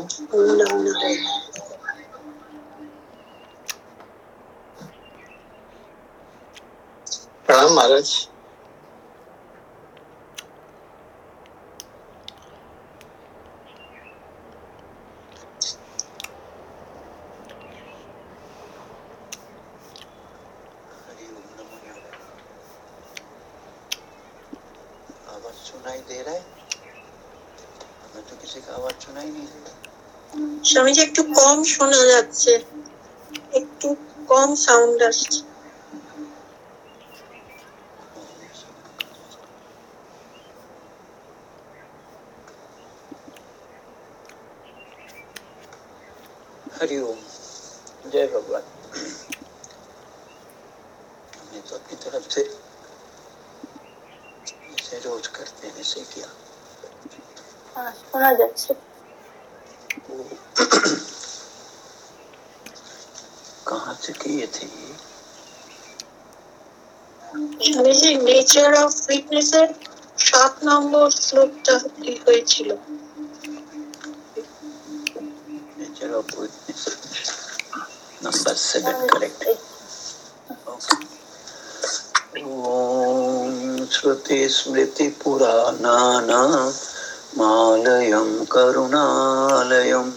no. Narayan प्रणाम महाराज স্বামীজি একটু কম শোনা যাচ্ছে। একটু কম সাউন্ড আসছে। ফিটনেস এর সাত নম্বর শ্লোকটা কি হয়েছিল nature of witness number seven correct ॐ श्रुति स्मृति पुराणानामालयं करुणालयं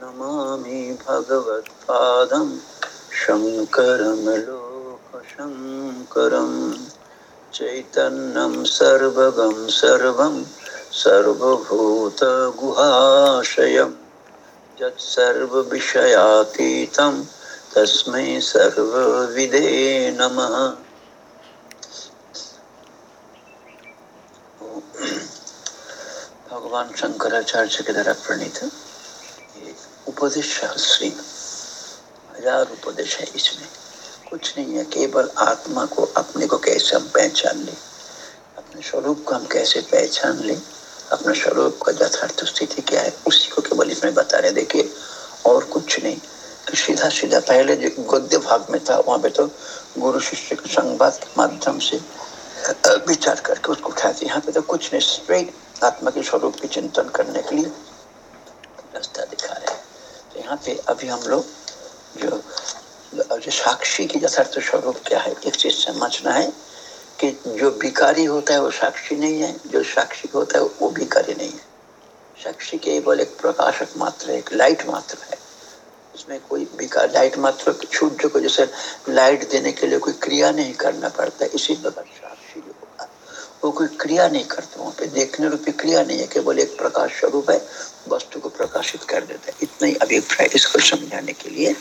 नमामि भगवत्पादं शङ्करं लोकशङ्करं चैतन्यं सर्वगं सर्वं यत्सर्वविषयातीतं तस्मै सर्वविदे नमः। भगवान शंकराचार्य के द्वारा प्रणीत। उपदेश हज़ार उपदेश है इसमें। कुछ नहीं है, केवल आत्मा को अपने को कैसे हम पहचान ले? अपने स्वरूप को हम कैसे पहचान ले? अपने स्वरूप का यथार्थ स्थिति क्या है? उसी को केवल इसमें बता रहे देखिए, और कुछ नहीं। सीधा सीधा पहले जो गद्य भाग में था, वहाँ पे तो गुरु शिष्य के संवाद के माध्यम से विचार करके उसको उठाते यहाँ पे तो कुछ नहीं स्ट्रेट आत्मा के स्वरूप के चिंतन करने के लिए रास्ता दिखा रहे हैं। तो यहाँ पे अभी हम लोग जो जो, साक्षी की यथार्थ स्वरूप क्या है? एक चीज़ समझना है कि जो भिकारी होता है वो साक्षी नहीं है, जो साक्षी होता है वो भिकारी नहीं है। साक्षी केवल एक प्रकाशक मात्र है, एक लाइट मात्र है। इसमें कोई भिकार लाइट मात्र सूर्य को जैसे लाइट देने के लिए कोई क्रिया नहीं करना पड़ता, इसी प्रकार वो कोई क्रिया नहीं करता, वहाँ पे देखने रूपी क्रिया नहीं है, केवल एक प्रकाश स्वरूप है, वस्तु को प्रकाशित कर देता है। इतना ही अभिप्राय इसको समझाने के लिए।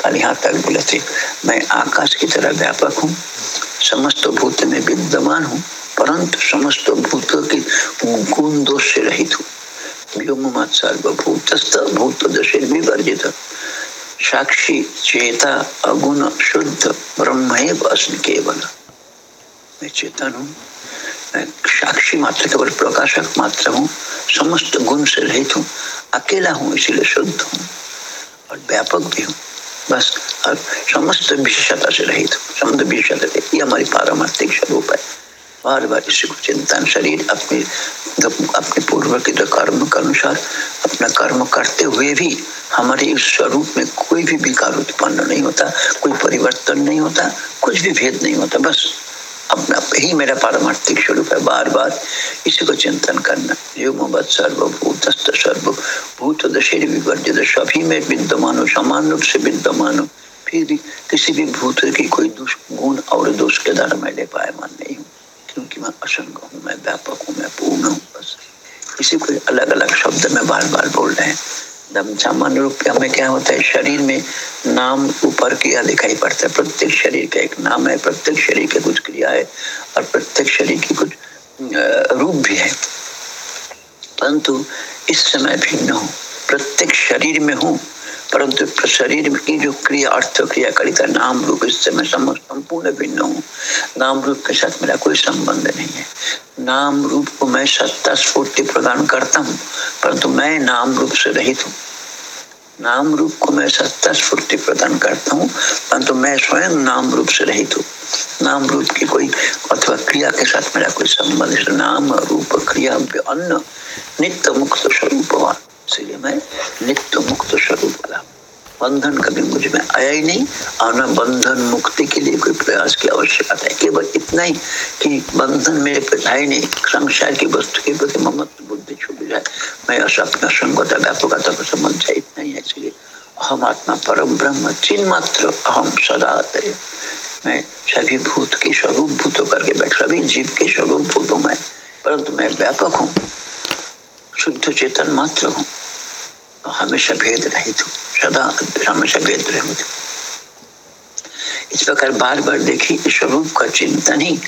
कल यहाँ तक बोले थे मैं आकाश की तरह व्यापक हूँ, समस्त भूत में विद्यमान हूँ, परंतु समस्त भूतों की गुण दोष से रहित हूँ। भूत साक्षी, चेता, अगुण, शुद्ध, ब्रह्म केवल। मैं चेतन हूँ साक्षी मात्र केवल प्रकाशक मात्र हूँ, समस्त गुण से रहित हूँ, अकेला हूँ, इसीलिए शुद्ध हूँ और व्यापक भी हूँ। बस और समस्त विशेषता से रहित समस्त विशेषता ये हमारी पारमार्थिक स्वरूप है। बार बार इसी को चिंतन, शरीर अपने अपने पूर्व के कर्म के अनुसार, अपना कर्म करते हुए भी हमारे इस स्वरूप में कोई भी विकार उत्पन्न नहीं होता, कोई परिवर्तन नहीं होता, कुछ भी भेद नहीं होता, बस। अपना ही मेरा पारमार्थिक स्वरूप है बार बार इसी को चिंतन करना। युगमत सर्वभूत सर्वभूत दशेर विवर्जित, सभी में विद्यमान हो, समान रूप से विद्यमान हो। फिर किसी भी भूत की कोई गुण और दोष के द्वारा मैं ले पायमान नहीं हूँ। क्योंकि मैं असंग हूँ, मैं व्यापक हूँ, मैं पूर्ण हूँ, बस। इसी को अलग अलग शब्द में बार बार बोल रहे हैं। सामान्य रूप में हमें क्या होता है, शरीर में नाम ऊपर क्रिया दिखाई पड़ता है। प्रत्येक शरीर का एक नाम है, प्रत्येक शरीर के कुछ क्रिया है और प्रत्येक शरीर की कुछ रूप भी है। परंतु इस समय भिन्न हो, प्रत्येक शरीर में हूँ परंतु शरीर की जो क्रिया अर्थ क्रिया करिता नाम रूप, इससे मैं संपूर्ण भिन्न हूँ। नाम रूप के साथ मेरा कोई संबंध नहीं है। नाम रूप को मैं सत्ता, स्फूर्ति प्रदान करता हूँ, परंतु मैं नाम रूप से रहित हूँ। नाम रूप को मैं सत्ता, स्फूर्ति प्रदान करता हूँ, परंतु मैं स्वयं नाम रूप से रहित हूँ। नाम रूप की कोई अथवा क्रिया के साथ मेरा कोई संबंध नाम रूप क्रिया अन्न, नित्य मुक्त स्वरूपवान। इसलिए मैं नित्य मुक्त स्वरूप वाला। बंधन कभी मुझमें आया ही नहीं, और न बंधन मुक्ति के लिए कोई प्रयास की आवश्यकता है। केवल इतना ही कि बंधन मेरे पे है नहीं। संसार की वस्तु के प्रति ममत्व बुद्धि छूट जाए। मैं अपना संगता व्यापकता को समझ जाए इतना ही इसलिए। अहम आत्मा परम ब्रह्म चिन्ह मात्र अहम सदा मैं सभी भूत की स्वरूप भूत करके बैठ, सभी जीव के स्वरूप भूत हूँ मैं, परंतु मैं व्यापक हूँ। शुद्ध चेतन मात्र हूँ। हमेशा भेद रहित हूँ सदा हमेशा भेद रहित हूँ इस प्रकार बार बार देखिए स्वरूप का चिंतन ही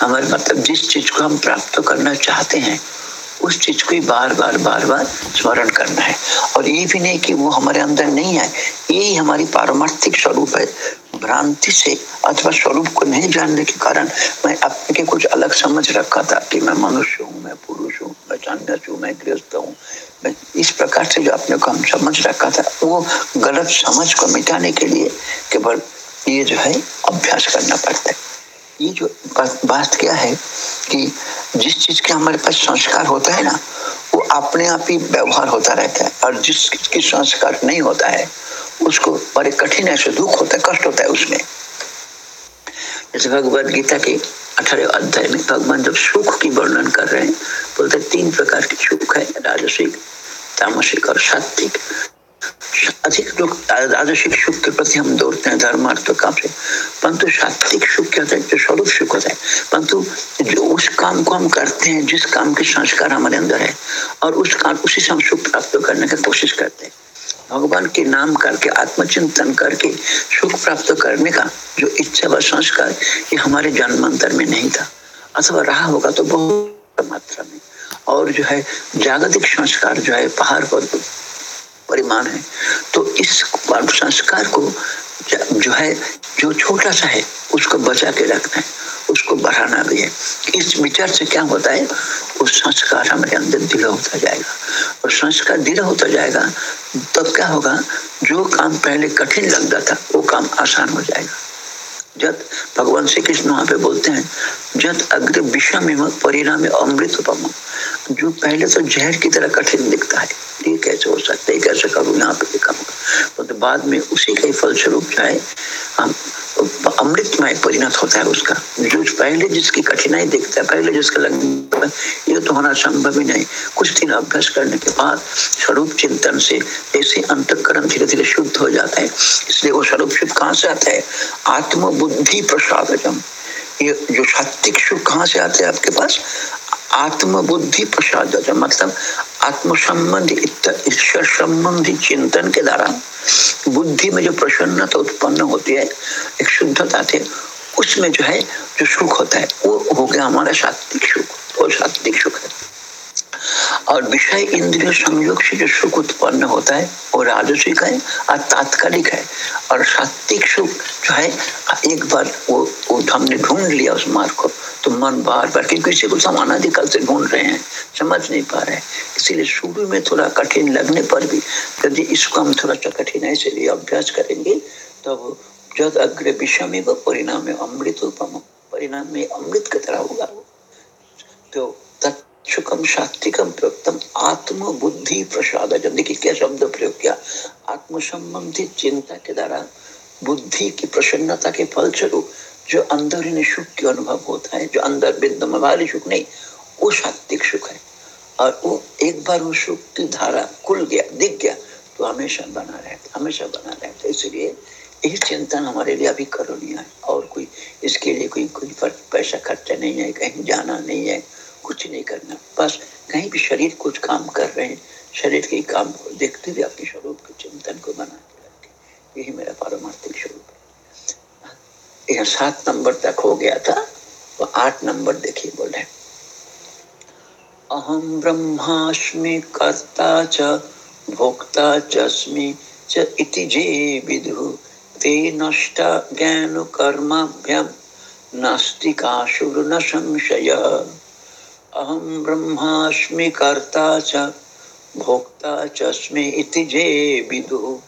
हमारे मतलब जिस चीज़ को हम प्राप्त करना चाहते हैं, उस चीज़ को ही बार बार बार बार स्मरण करना है। और ये भी नहीं कि वो हमारे अंदर नहीं है यही हमारी पारमार्थिक स्वरूप है। भ्रांति से अथवा स्वरूप को नहीं जानने के कारण मैं अपने के कुछ अलग समझ रखा था कि मैं मनुष्य हूँ, मैं पुरुष हूँ, मैं चाँद हूँ, मैं गृहस्थ हूँ। इस प्रकार से जो अपने को हम समझ रखा था, वो गलत समझ को मिटाने के लिए केवल ये जो है अभ्यास करना पड़ता है। ये जो बात क्या है कि जिस चीज़ के हमारे पास संस्कार होता है ना, वो अपने आप ही व्यवहार होता रहता है और जिस चीज़ की संस्कार नहीं होता है उसको बड़े कठिन ऐसे दुख होता है, कष्ट होता है उसमें। जैसे भगवत गीता के अठारह अध्याय में भगवान जब सुख की वर्णन कर रहे हैं, बोलते तीन प्रकार के सुख है, राजसिक तामसिक और सात्विक। अधिक लोग, राजसिक सुख के प्रति हम दौड़ते हैं, धर्मार्थ काम से। परंतु सात्विक सुख क्या होता है? जो स्वरूप सुख होता है। परंतु जो उस काम को हम करते हैं, जिस काम के संस्कार हमारे अंदर है, और उस काम, उसी से हम सुख प्राप्त करने की कोशिश करते हैं। भगवान के नाम करके, आत्मचिंतन करके, सुख प्राप्त करने का जो इच्छा व संस्कार ये हमारे जन्मांतर में नहीं था। अथवा रहा होगा तो बहुत मात्रा में। और जो है, जागतिक संस्कार जो है, पहाड़ पर परिमाण है। तो इस संस्कार को जो है, जो छोटा सा है, उसको बचा के रखना है। उसको बढ़ाना भी है। इस विचार से क्या होता है? वो संस्कार हमारे अंदर दृढ़ होता जाएगा। और संस्कार दृढ़ होता जाएगा, तब क्या होगा? जो काम पहले कठिन लगता था, वो काम आसान हो जाएगा। जब भगवान श्री कृष्ण वहाँ पे बोलते हैं जब अग्र विषम परिणाम अमृत उपम। जो पहले तो जहर की तरह कठिन दिखता है, ये कैसे हो सकता है? कैसे करूँ? यहाँ पे होगा तो बाद में उसी का फलस्वरूप जो है, हम अमृतमय परिणत होता है उसका। जो पहले जिसकी कठिनाई देखता है, पहले जिसका लगता है, ये तो होना संभव ही नहीं। कुछ दिन अभ्यास करने के बाद स्वरूप चिंतन से ऐसे अंतकरण धीरे धीरे शुद्ध हो जाता है। इसलिए वो स्वरूप शुद्ध कहाँ से आता है? आत्म बुद्धि प्रसादजम। ये जो सात्विक सुख कहाँ से आते हैं आपके पास? आत्म बुद्धि प्रसाद मतलब आत्म संबंधी ईश्वर संबंधी चिंतन के द्वारा बुद्धि में जो प्रसन्नता उत्पन्न होती है, एक शुद्धता थे उसमें जो है, जो सुख होता है, वो हो गया हमारा सात्विक सुख, और सात्विक सुख और विषय इंद्रिय संयोग से जो सुख उत्पन्न होता है वो राजसिक है और तात्कालिक है और सात्विक सुख जो है एक बार वो, वो हमने ढूंढ लिया उस मार्ग को तो मन बार बार क्योंकि किसी को हम अनाधिकल से ढूंढ रहे हैं समझ नहीं पा रहे हैं। इसीलिए शुरू में थोड़ा कठिन लगने पर भी यदि इसको हम थोड़ा सा कठिनाई से लिए अभ्यास करेंगे तो जब अग्र विषम परिणाम अमृत परिणाम में अमृत की तरह होगा। तो सुखम सात्विकम प्रयुक्तम आत्म बुद्धि प्रसाद देखिए क्या शब्द प्रयोग किया। आत्म संबंधी चिंता के द्वारा बुद्धि की प्रसन्नता के फलस्वरूप, जो अंदर ही सुख के अनुभव होता है, जो अंदर विद्यमान वाली सुख नहीं, वो सात्विक सुख है। और वो एक बार वो सुख की धारा खुल गया, दिख गया तो हमेशा बना रहता, हमेशा बना रहता। इसलिए यही चिंतन हमारे लिए अभी करणीय है। और कोई इसके लिए कोई कोई पैसा खर्चा नहीं है, कहीं जाना नहीं है। कुछ नहीं करना। बस कहीं भी शरीर कुछ काम कर रहे हैं। शरीर के काम को देखते हुए अपने स्वरूप के चिंतन को बना के यही मेरा पारमार्थिक स्वरूप है। यह सात नंबर तक हो गया था, वो आठ नंबर देखिए बोले अहम ब्रह्मास्मि कर्ता च, भोक्ता चस्मि च इति जे विदु। ते नष्ट ज्ञान कर्माभ्यम नास्तिकाशुर न संशय। अहम ब्रह्मास्मि कर्ता च, भोक्ता चस्मि इति जे विदु।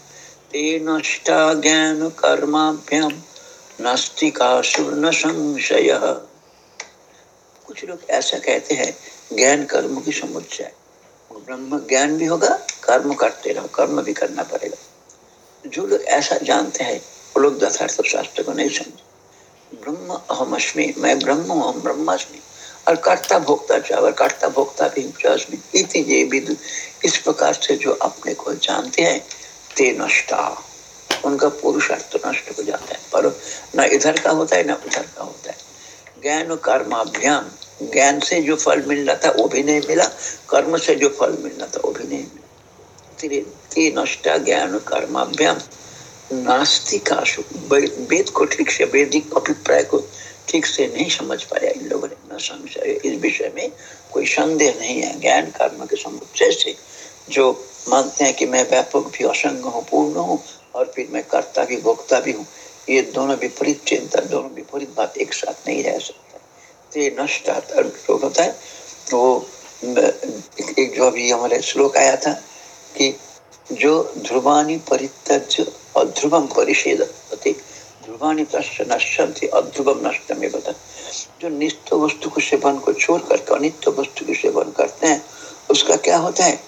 ते नष्टा ज्ञान कर्माभ्यम नास्तिकासुर संशय कुछ लोग ऐसा कहते हैं, ज्ञान कर्म की समुच्चय। ब्रह्म ज्ञान भी होगा, कर्म करते रहो, कर्म भी करना पड़ेगा। जो लोग ऐसा जानते हैं, वो लोग यथार्थ शास्त्र को नहीं समझे ब्रह्म अहम अस्मी मैं ब्रह्म हूँ, हम ब्रह्मास्मि। और कर्ता भोक्ता चावर कर्ता भोक्ता भी इति ये विदु इस प्रकार से जो अपने को जानते हैं, ते नष्टा उनका पुरुषार्थ नष्ट हो जाता है। पर न इधर का होता है, न उधर का होता है। ज्ञान कर्माभ्याम, ज्ञान से जो फल मिलना था, वो भी नहीं मिला। कर्म से जो फल मिलना था, वो भी नहीं मिला। नष्टा ज्ञान कर्माभ्याम। नास्तिकाशु वेद को ठीक से, वैदिक अभिप्राय को ठीक से नहीं समझ पाया इन लोगों ने संशय इस विषय में कोई संदेह नहीं है। ज्ञान कर्म के समुच्चय से जो मानते हैं कि मैं व्यापक भी असंग हूँ, पूर्ण हूँ, और फिर मैं कर्ता भी, भोक्ता भी हूँ, ये दोनों विपरीत चिंतन दोनों विपरीत बात एक साथ नहीं रह सकता। ते नष्ट जो होता है। तो एक जो अभी हमारे श्लोक आया था कि जो ध्रुवानी परित्यज और ध्रुवम परिषेद ध्रुवानी नश्यंति अध्रुवम नष्ट में बता। जो नित्य वस्तु को सेवन को छोड़ करके, अनित्य वस्तु को सेवन करते हैं, उसका क्या होता है?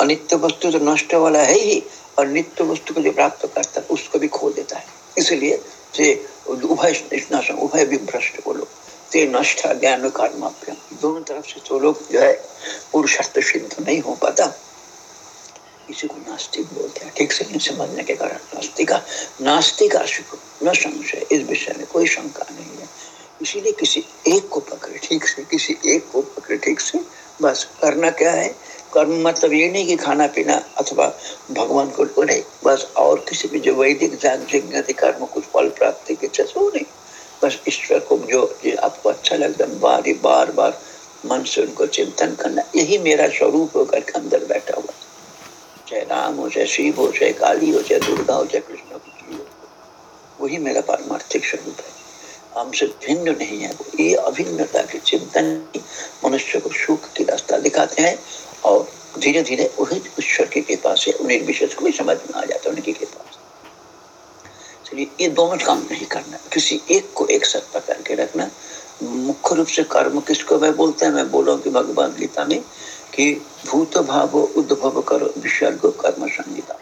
अनित्य वस्तु जो नष्ट वाला है ही, और नित्य वस्तु को जो प्राप्त करता है, उसको भी खो देता है। इसलिए से उभय उभय भी भ्रष्ट बोलो ते नष्ट ज्ञान कर्माभ्यम दोनों तरफ़ से तो लोग जो है, पुरुषार्थ सिद्ध नहीं हो पाता। इसी को नास्तिक बोलते हैं, ठीक से नहीं समझने के कारण नास्तिका नास्तिक न संशय, इस विषय में कोई शंका नहीं है। इसीलिए किसी एक को पकड़े, ठीक से, किसी एक को पकड़े, ठीक से, बस। करना क्या है? कर्म मतलब ये नहीं कि खाना पीना अथवा भगवान को नहीं बस। और किसी भी जो वैदिक कर्म, कुछ फल प्राप्ति के से नहीं। बस ईश्वर को जो आपको अच्छा लगता है, बार बार बार मन से उनको चिंतन करना, यही मेरा स्वरूप होकर के अंदर बैठा हुआ चाहे राम हो, चाहे शिव हो, चाहे काली हो, चाहे दुर्गा हो, चाहे कृष्ण हो वही मेरा पारमार्थिक स्वरूप है। हमसे भिन्न नहीं है ये अभिन्नता के चिंतन मनुष्य को सुख की रास्ता दिखाते हैं और धीरे धीरे वही ईश्वर की कृपा से, उन्हें विशेष को भी समझ में आ जाता है, उनकी कृपा चलिए, ये दोनों काम नहीं करना किसी एक को एक साथ पकड़ के रखना। मुख्य रूप से कर्म किसको मैं बोलते हैं? मैं बोलो कि भगवान गीता में कि भूत भाव उद्भव करो, विसर्ग कर्म संगीता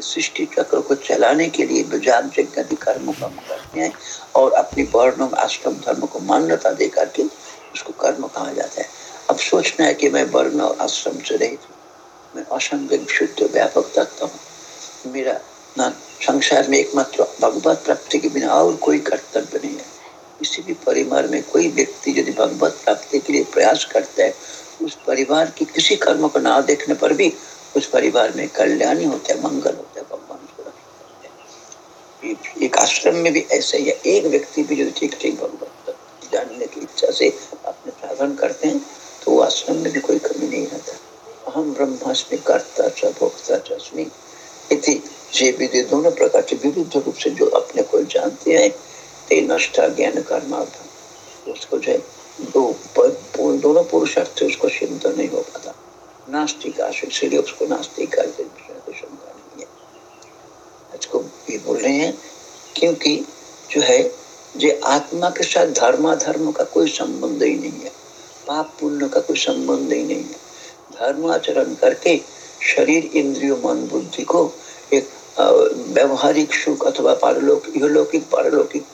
सृष्टि चक्र को चलाने के लिए विजान यज्ञ कर्म कर्म करते हैं और अपनी वर्ण, आश्रम धर्म को मान्यता दे करके उसको कर्म कहा जाता है। अब सोचना है कि मैं वर्ण और आश्रम से रहित हूँ। मैं असंग शुद्ध, व्यापक तत्व हूँ। मेरा ना, संसार में एकमात्र भगवत प्राप्ति के बिना और कोई कर्तव्य नहीं है। किसी भी परिवार में कोई व्यक्ति यदि भगवत प्राप्ति के लिए प्रयास करता है उस परिवार की किसी कर्म को ना देखने पर भी उस परिवार में कल्याण ही होता है, मंगल होता है, भगवान को एक आश्रम में भी ऐसा ही है। एक व्यक्ति भी यदि ठीक ठीक भगवत जानने की इच्छा से अपने साधन करते हैं तो वो आश्रम में भी कोई कमी नहीं रहता। हम ब्रह्मास्मि कर्ता च भोक्ता चस्मी इति। ये विधि दोनों प्रकार के विविध रूप से जो अपने को जानते हैं, ते नष्ट ज्ञान कर्मार्थ। उसको जो दो दोनों पुरुषार्थ से उसको सिद्ध नहीं हो पाता। नास्तिक आश्रित इसलिए उसको नास्तिक शंका नहीं है। इसको ये बोल रहे हैं, क्योंकि जो है जो आत्मा के साथ धर्माधर्म का कोई संबंध ही नहीं है। पाप पुण्य का कोई संबंध ही नहीं है। धर्म आचरण करके शरीर, इंद्रियों, मन, बुद्धि को एक व्यवहारिक सुख अथवा पारलोक इहलौकिक, पारलौकिक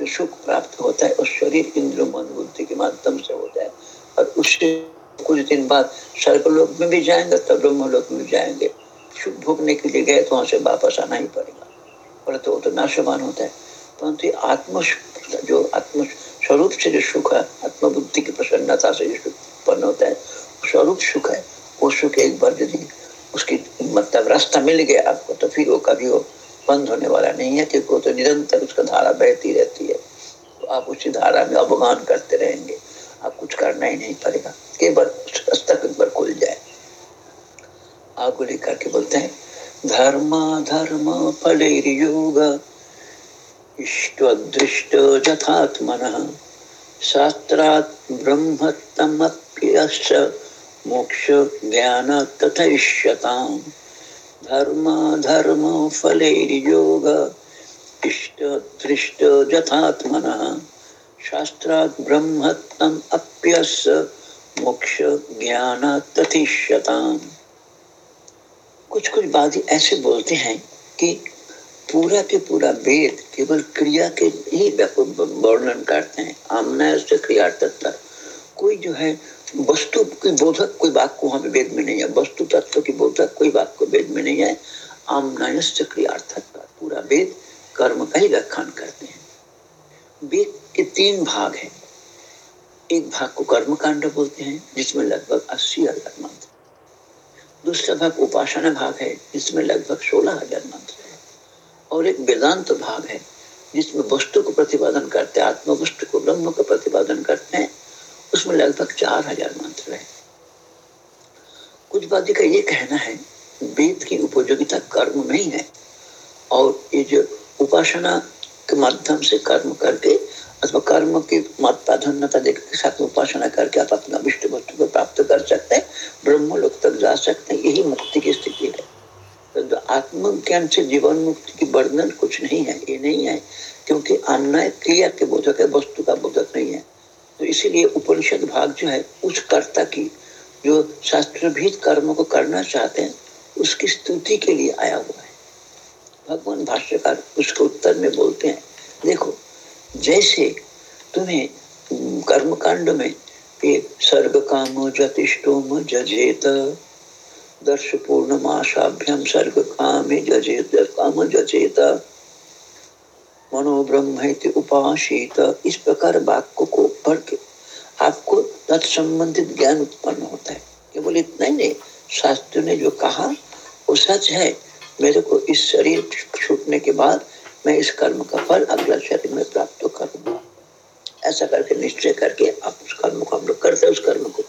जो सुख प्राप्त होता है, उस शरीर इंद्र मन बुद्धि के माध्यम से होता है। और उससे कुछ दिन बाद स्वर्गलोक में भी जाएँगे तब ब्रह्मलोक में जाएँगे। सुख भोगने के लिए गए तो वहाँ से वापस आना ही पड़ेगा। परंतु वो तो नाशवान होता है। परंतु आत्म जो आत्म स्वरूप से जो सुख है, आत्मबुद्धि की प्रसन्नता से जो सुख उत्पन्न होता है स्वरूप सुख है। वो सुख एक बार यदि उसकी मतलब रास्ता मिल गया आपको तो फिर वो कभी वो बंद होने वाला नहीं है, क्योंकि वो तो निरंतर उसका धारा बहती रहती है। तो आप उसी धारा में अवगान करते रहेंगे। आप कुछ करना ही नहीं पड़ेगा। केवल रास्ता एक खुल जाए। आगो लेकर के बोलते हैं, धर्म धर्म फल योग इष्ट दृष्ट जथात्मन। शास्त्रात् मोक्ष ज्ञान तथैष्यताम्। धर्म धर्म फलैर्योग इष्ट दृष्ट यथात्मनः कुछ कुछ बात ऐसे बोलते हैं कि पूरा के पूरा वेद केवल क्रिया के ही वर्णन करते हैं। आमना से क्रिया तत्व कोई जो है वस्तु की बोधक, कोई बात को हमें वेद में नहीं है। वस्तु तत्व की बोधक, कोई बात को वेद में नहीं है। आमनायस्य क्रियार्थक पूरा वेद कर्म का ही व्याख्यान करते हैं। वेद के तीन भाग हैं। एक भाग को कर्म कांड बोलते हैं, जिसमें लगभग अस्सी हज़ार मंत्र दूसरा भाग उपासना भाग है, जिसमें लगभग सोलह हज़ार मंत्र है। और एक वेदांत भाग है, जिसमें वस्तु को प्रतिपादन करते हैं आत्म वस्तु को ब्रह्म का प्रतिपादन करते हैं। उसमें लगभग चार हज़ार मंत्र है कुछ बात का ये कहना है, वेद की उपयोगिता कर्म में ही है। और ये जो उपासना के माध्यम से कर्म करके, अथवा कर्म की प्राधान्यता देकर साथ उपासना करके आप अपना विष्ट वस्तु को प्राप्त कर सकते हैं ब्रह्म लोक तक जा सकते हैं, यही मुक्ति की स्थिति है। तो आत्मज्ञान से जीवन मुक्ति की वर्णन कुछ नहीं है, ये नहीं है, क्योंकि अन्य क्रिया के बोधक है, वस्तु का बोधक नहीं है। तो इसीलिए उपनिषद भाग जो है उस कर्ता की जो शास्त्रभीत कर्म को करना चाहते हैं, उसकी स्तुति के लिए आया हुआ है। भगवान भाष्यकार उसके उत्तर में बोलते हैं, देखो, जैसे तुम्हें कर्म कांड में ये सर्ग काम जतिष्टोम जजेत दर्श पूर्ण माशाभ्यम सर्ग काम जजेत काम जजेत। मनोब्रह्म उपासित इस प्रकार वाक्य को पढ़ के आपको तत्संबंधित ज्ञान उत्पन्न होता है। केवल इतना ही नहीं शास्त्र ने जो कहा, वो सच है। मेरे को इस शरीर छूटने के बाद मैं इस कर्म का फल अगला शरीर में प्राप्त करूँगा। ऐसा करके निश्चय करके आप उस कर्म को हम लोग करते उस कर्म को।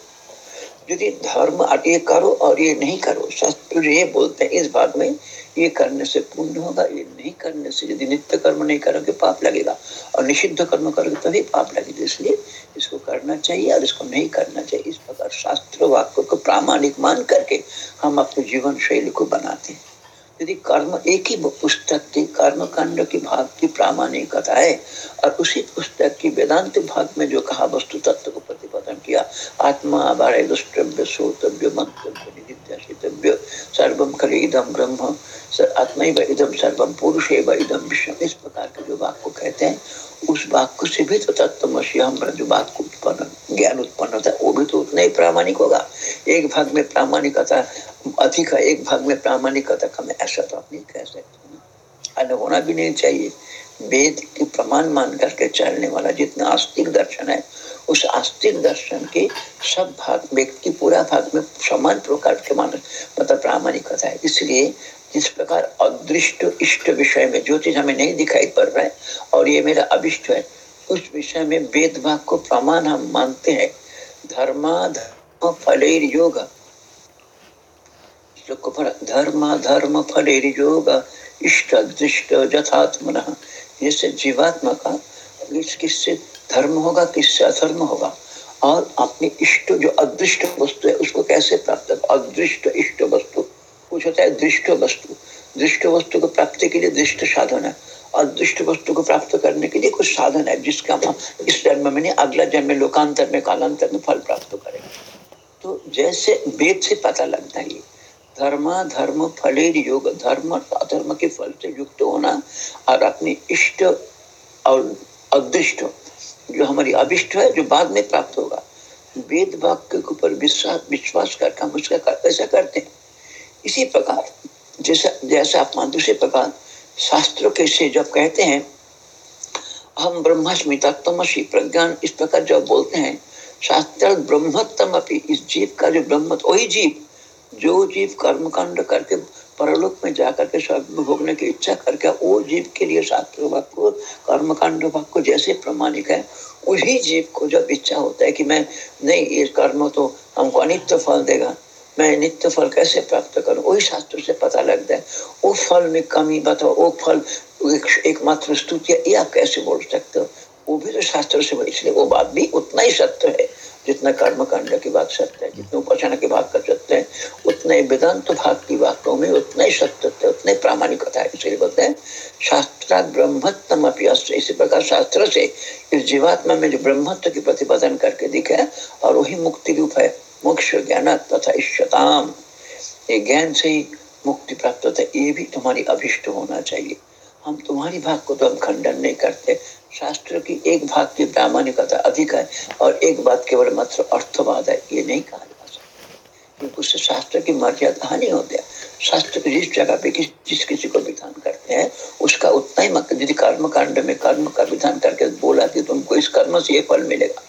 यदि धर्म ये करो और ये नहीं करो। शास्त्र ये बोलते हैं इस भाग में, ये करने से पुण्य होगा, ये नहीं करने से यदि नित्य कर्म नहीं करोगे, पाप लगेगा। और निषिद्ध कर्म करोगे, तभी पाप लगेगा। इसलिए इसको करना चाहिए और इसको नहीं करना चाहिए। इस प्रकार शास्त्र वाक्य को प्रामाणिक मान करके हम अपने जीवन शैली को बनाते हैं। यदि कर्म एक ही पुस्तक की कर्म कांड की भाग की प्रामाणिकता है और उसी पुस्तक की वेदांत भाग में जो कहा वस्तु तत्व को प्रतिपादन किया, आत्मा बारे दुष्टव्य श्रोतव्य मंतव्य सर्वम खल ब्रह्म आत्मा इदम सर्वम पुरुष इदम विश्व इस प्रकार के जो वाक्य कहते हैं उस वाक्य से भी तो तत्वमसी हम जो वाक्य उत्पन्न, ज्ञान उत्पन्न होता है वो भी तो उतना ही प्रामाणिक होगा। एक भाग में प्रामाणिकता अधिक है, एक भाग में प्रामाणिकता कम है ऐसा तो आप नहीं कह सकते। अन्य होना भी नहीं चाहिए। वेद की प्रमाण मान करके चलने वाला जितना आस्तिक दर्शन है, उस आस्तिक दर्शन के सब भाग, व्यक्ति पूरा भाग में समान प्रकार के मान मतलब प्रामाणिकता है। इसलिए जिस प्रकार अदृष्ट इष्ट विषय में जो चीज़ हमें नहीं दिखाई पड़ रहा है, और ये मेरा अभिष्ट है, उस विषय में वेद भाग को प्रमाण हम मानते हैं। धर्मा धर्म फलेर योग। धर्म धर्म फलेर योग। इष्ट दृष्ट जथात्मन जैसे जीवात्मा का किससे धर्म होगा, किससे अधर्म होगा? और अपनी इष्ट जो अदृष्ट वस्तु है, उसको कैसे प्राप्त अदृष्ट इष्ट वस्तु। कुछ होता है, दृष्ट वस्तु। दृष्ट वस्तु को प्राप्ति के लिए दृष्ट साधन है। और दृष्ट वस्तु को प्राप्त करने के लिए कुछ साधन है, जिसका हम इस जन्म में नहीं, अगला जन्म में, लोकांतर में, कालांतर में फल प्राप्त करेंगे। तो जैसे वेद से पता लगता है धर्म धर्म फलेर योग धर्म अधर्म के फल से युक्त होना, और अपने इष्ट और अदृष्ट, जो हमारी अभिष्ट है, जो बाद में प्राप्त होगा। वेद वाक्य के ऊपर विश्वास विश्वास करके हम उसका कैसा करते हैं। इसी प्रकार, जैसा जैसा मानते उसी प्रकार शास्त्र के से जब कहते हैं हम ब्रह्मास्मि तत्वमसी प्रज्ञान, इस प्रकार जब बोलते हैं, शास्त्र ब्रह्मत्तम अपनी इस जीव का जो ब्रह्म, वही जीव, जो जीव कर्म कांड करके परलोक में जाकर के स्वर्ग भोगने की इच्छा करके, वो जीव के लिए शास्त्र वाक्य कर्म कांड वाक्य जैसे प्रमाणिक है वही जीव को जब इच्छा होता है कि मैं, नहीं, ये कर्म तो हमको अनित्य फल देगा मैं नित्य फल कैसे प्राप्त करूँ? वही शास्त्र से पता लगता है। वो फल में कमी बताओ, वो फल एकमात्र स्तुति ये आप कैसे बोल सकते हो? वो भी तो शास्त्र से इसलिए वो बात भी उतना ही सत्य है, जितना कर्म कांड की बात सत्य है, जितने उपासना के भाग का सत्य है, उतने वेदांत तो भाग की बातों में उतना ही सत्य है, उतना ही प्रामाणिकता है, इसलिए बोलते हैं शास्त्रा ब्रह्मत्म अस्त्र इसी प्रकार शास्त्र से, इस जीवात्मा में जो ब्रह्मत्व की प्रतिपादन करके दिखे और वही मुक्ति रूप है। मोक्ष ज्ञान तथा इष्टताम। ये ज्ञान से ही मुक्ति प्राप्त होता है, ये भी तुम्हारी अभिष्ट होना चाहिए। हम तुम्हारी भाग को तो हम खंडन नहीं करते। शास्त्र की एक भाग की प्रामाणिकता अधिक है और एक बात केवल मात्र अर्थवाद है, ये नहीं कहा जा सकता। क्योंकि उससे शास्त्र की मर्यादा हानि होती है। शास्त्र जिस जगह पे किस, जिस किसी को विधान करते हैं, उसका उतना ही यदि कर्म कांड में कर्म का विधान करके बोला कि तुमको इस कर्म से ये फल मिलेगा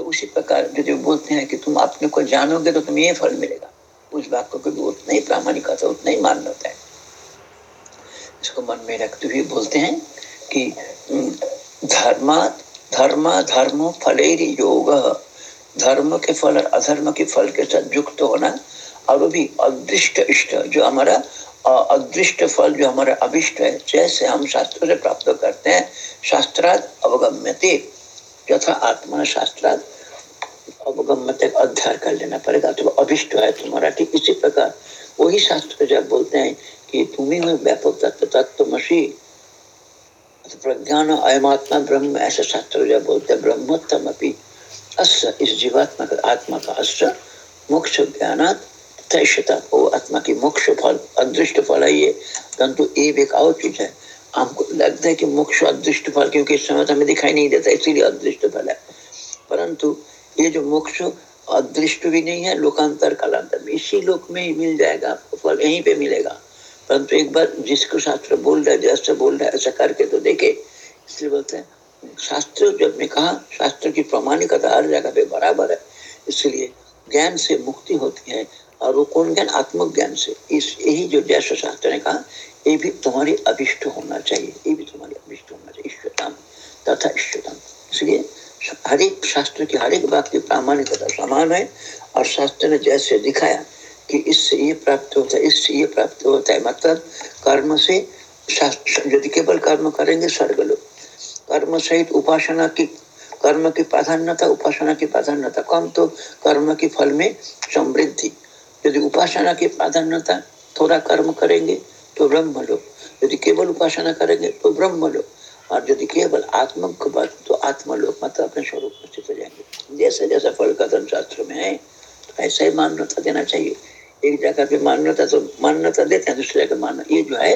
तो उसी प्रकार जो जो बोलते हैं कि तुम अपने को जानोगे तो तुम्हें ये फल मिलेगा। उस वाक्य को भी उतना ही प्रामाणिकता उतना ही मान्यता है। इसको मन में रखते हुए बोलते हैं कि धर्मा धर्मा, धर्म फलेरी योग। धर्म के फल और अधर्म के फल के साथ युक्त होना और भी अदृष्ट इष्ट, जो हमारा अदृष्ट फल, जो हमारा अभिष्ट है, जैसे हम शास्त्र से प्राप्त करते हैं, शास्त्रात अवगम्यते। यथा आत्मा शास्त्रात अवगम्यते, अध्ययन कर लेना पड़ेगा तो अभिष्ट है तुम्हारा, ठीक इसी प्रकार। वही शास्त्र जब बोलते हैं कि तुम्हें व्यापक तत्व तत्वमसी प्रज्ञान अयमात्मा ब्रह्म, ऐसा शास्त्र जब बोलते हैं, ब्रह्मोत्तम अपनी अस्य इस जीवात्मा का, आत्मा का अस्य मोक्ष तैशता वो आत्मा की मोक्ष फल, अदृष्ट फल है ये, परंतु एक और चीज़ है। हमको लगता है कि मोक्ष अदृष्ट फल, क्योंकि इस समय तो हमें दिखाई नहीं देता, इसीलिए अदृष्ट फल है। परंतु ये जो मोक्ष अदृष्ट भी नहीं है, लोकांतर कालांतर में, इसी लोक में ही मिल जाएगा आपको फल, यहीं पे मिलेगा। परंतु एक बार जिसको शास्त्र बोल रहा है जैसे बोल रहा है, ऐसा करके तो देखे। इसलिए बोलते हैं, शास्त्र जब मैं कहा, शास्त्र की प्रमाणिकता हर जगह पे बराबर है। इसलिए ज्ञान से मुक्ति होती है, और वो कौन ज्ञान? आत्मक ज्ञान से। इस, यही जो जैसा शास्त्र ने कहा ये भी तुम्हारी अभिष्ट होना चाहिए, ये भी तुम्हारी अभिष्ट होना चाहिए इष्टतम तथा इष्टतम इसलिए हर एक शास्त्र की हर एक बात की प्रामाणिकता समान है, और शास्त्र ने जैसे दिखाया कि इससे ये प्राप्त होता है, इससे ये प्राप्त होता है मतलब कर्म से यदि केवल कर्म करेंगे स्वर्ग लोग, कर्म सहित उपासना की, कर्म की प्राधान्यता, उपासना की प्राधान्यता कम तो कर्म के फल में समृद्धि। यदि उपासना की प्राधान्यता थोड़ा कर्म करेंगे तो ब्रह्म लोग यदि केवल उपासना करेंगे तो ब्रह्म लोग और यदि केवल आत्म को बात तो आत्मलोक मतलब अपने स्वरूप में स्थित हो जाएँगे। जैसे जैसा फल का शास्त्र में है तो ऐसा ही मान्यता देना चाहिए। एक जगह पे मान्यता तो मान्यता देते हैं, दूसरी जगह मान्य, ये जो है,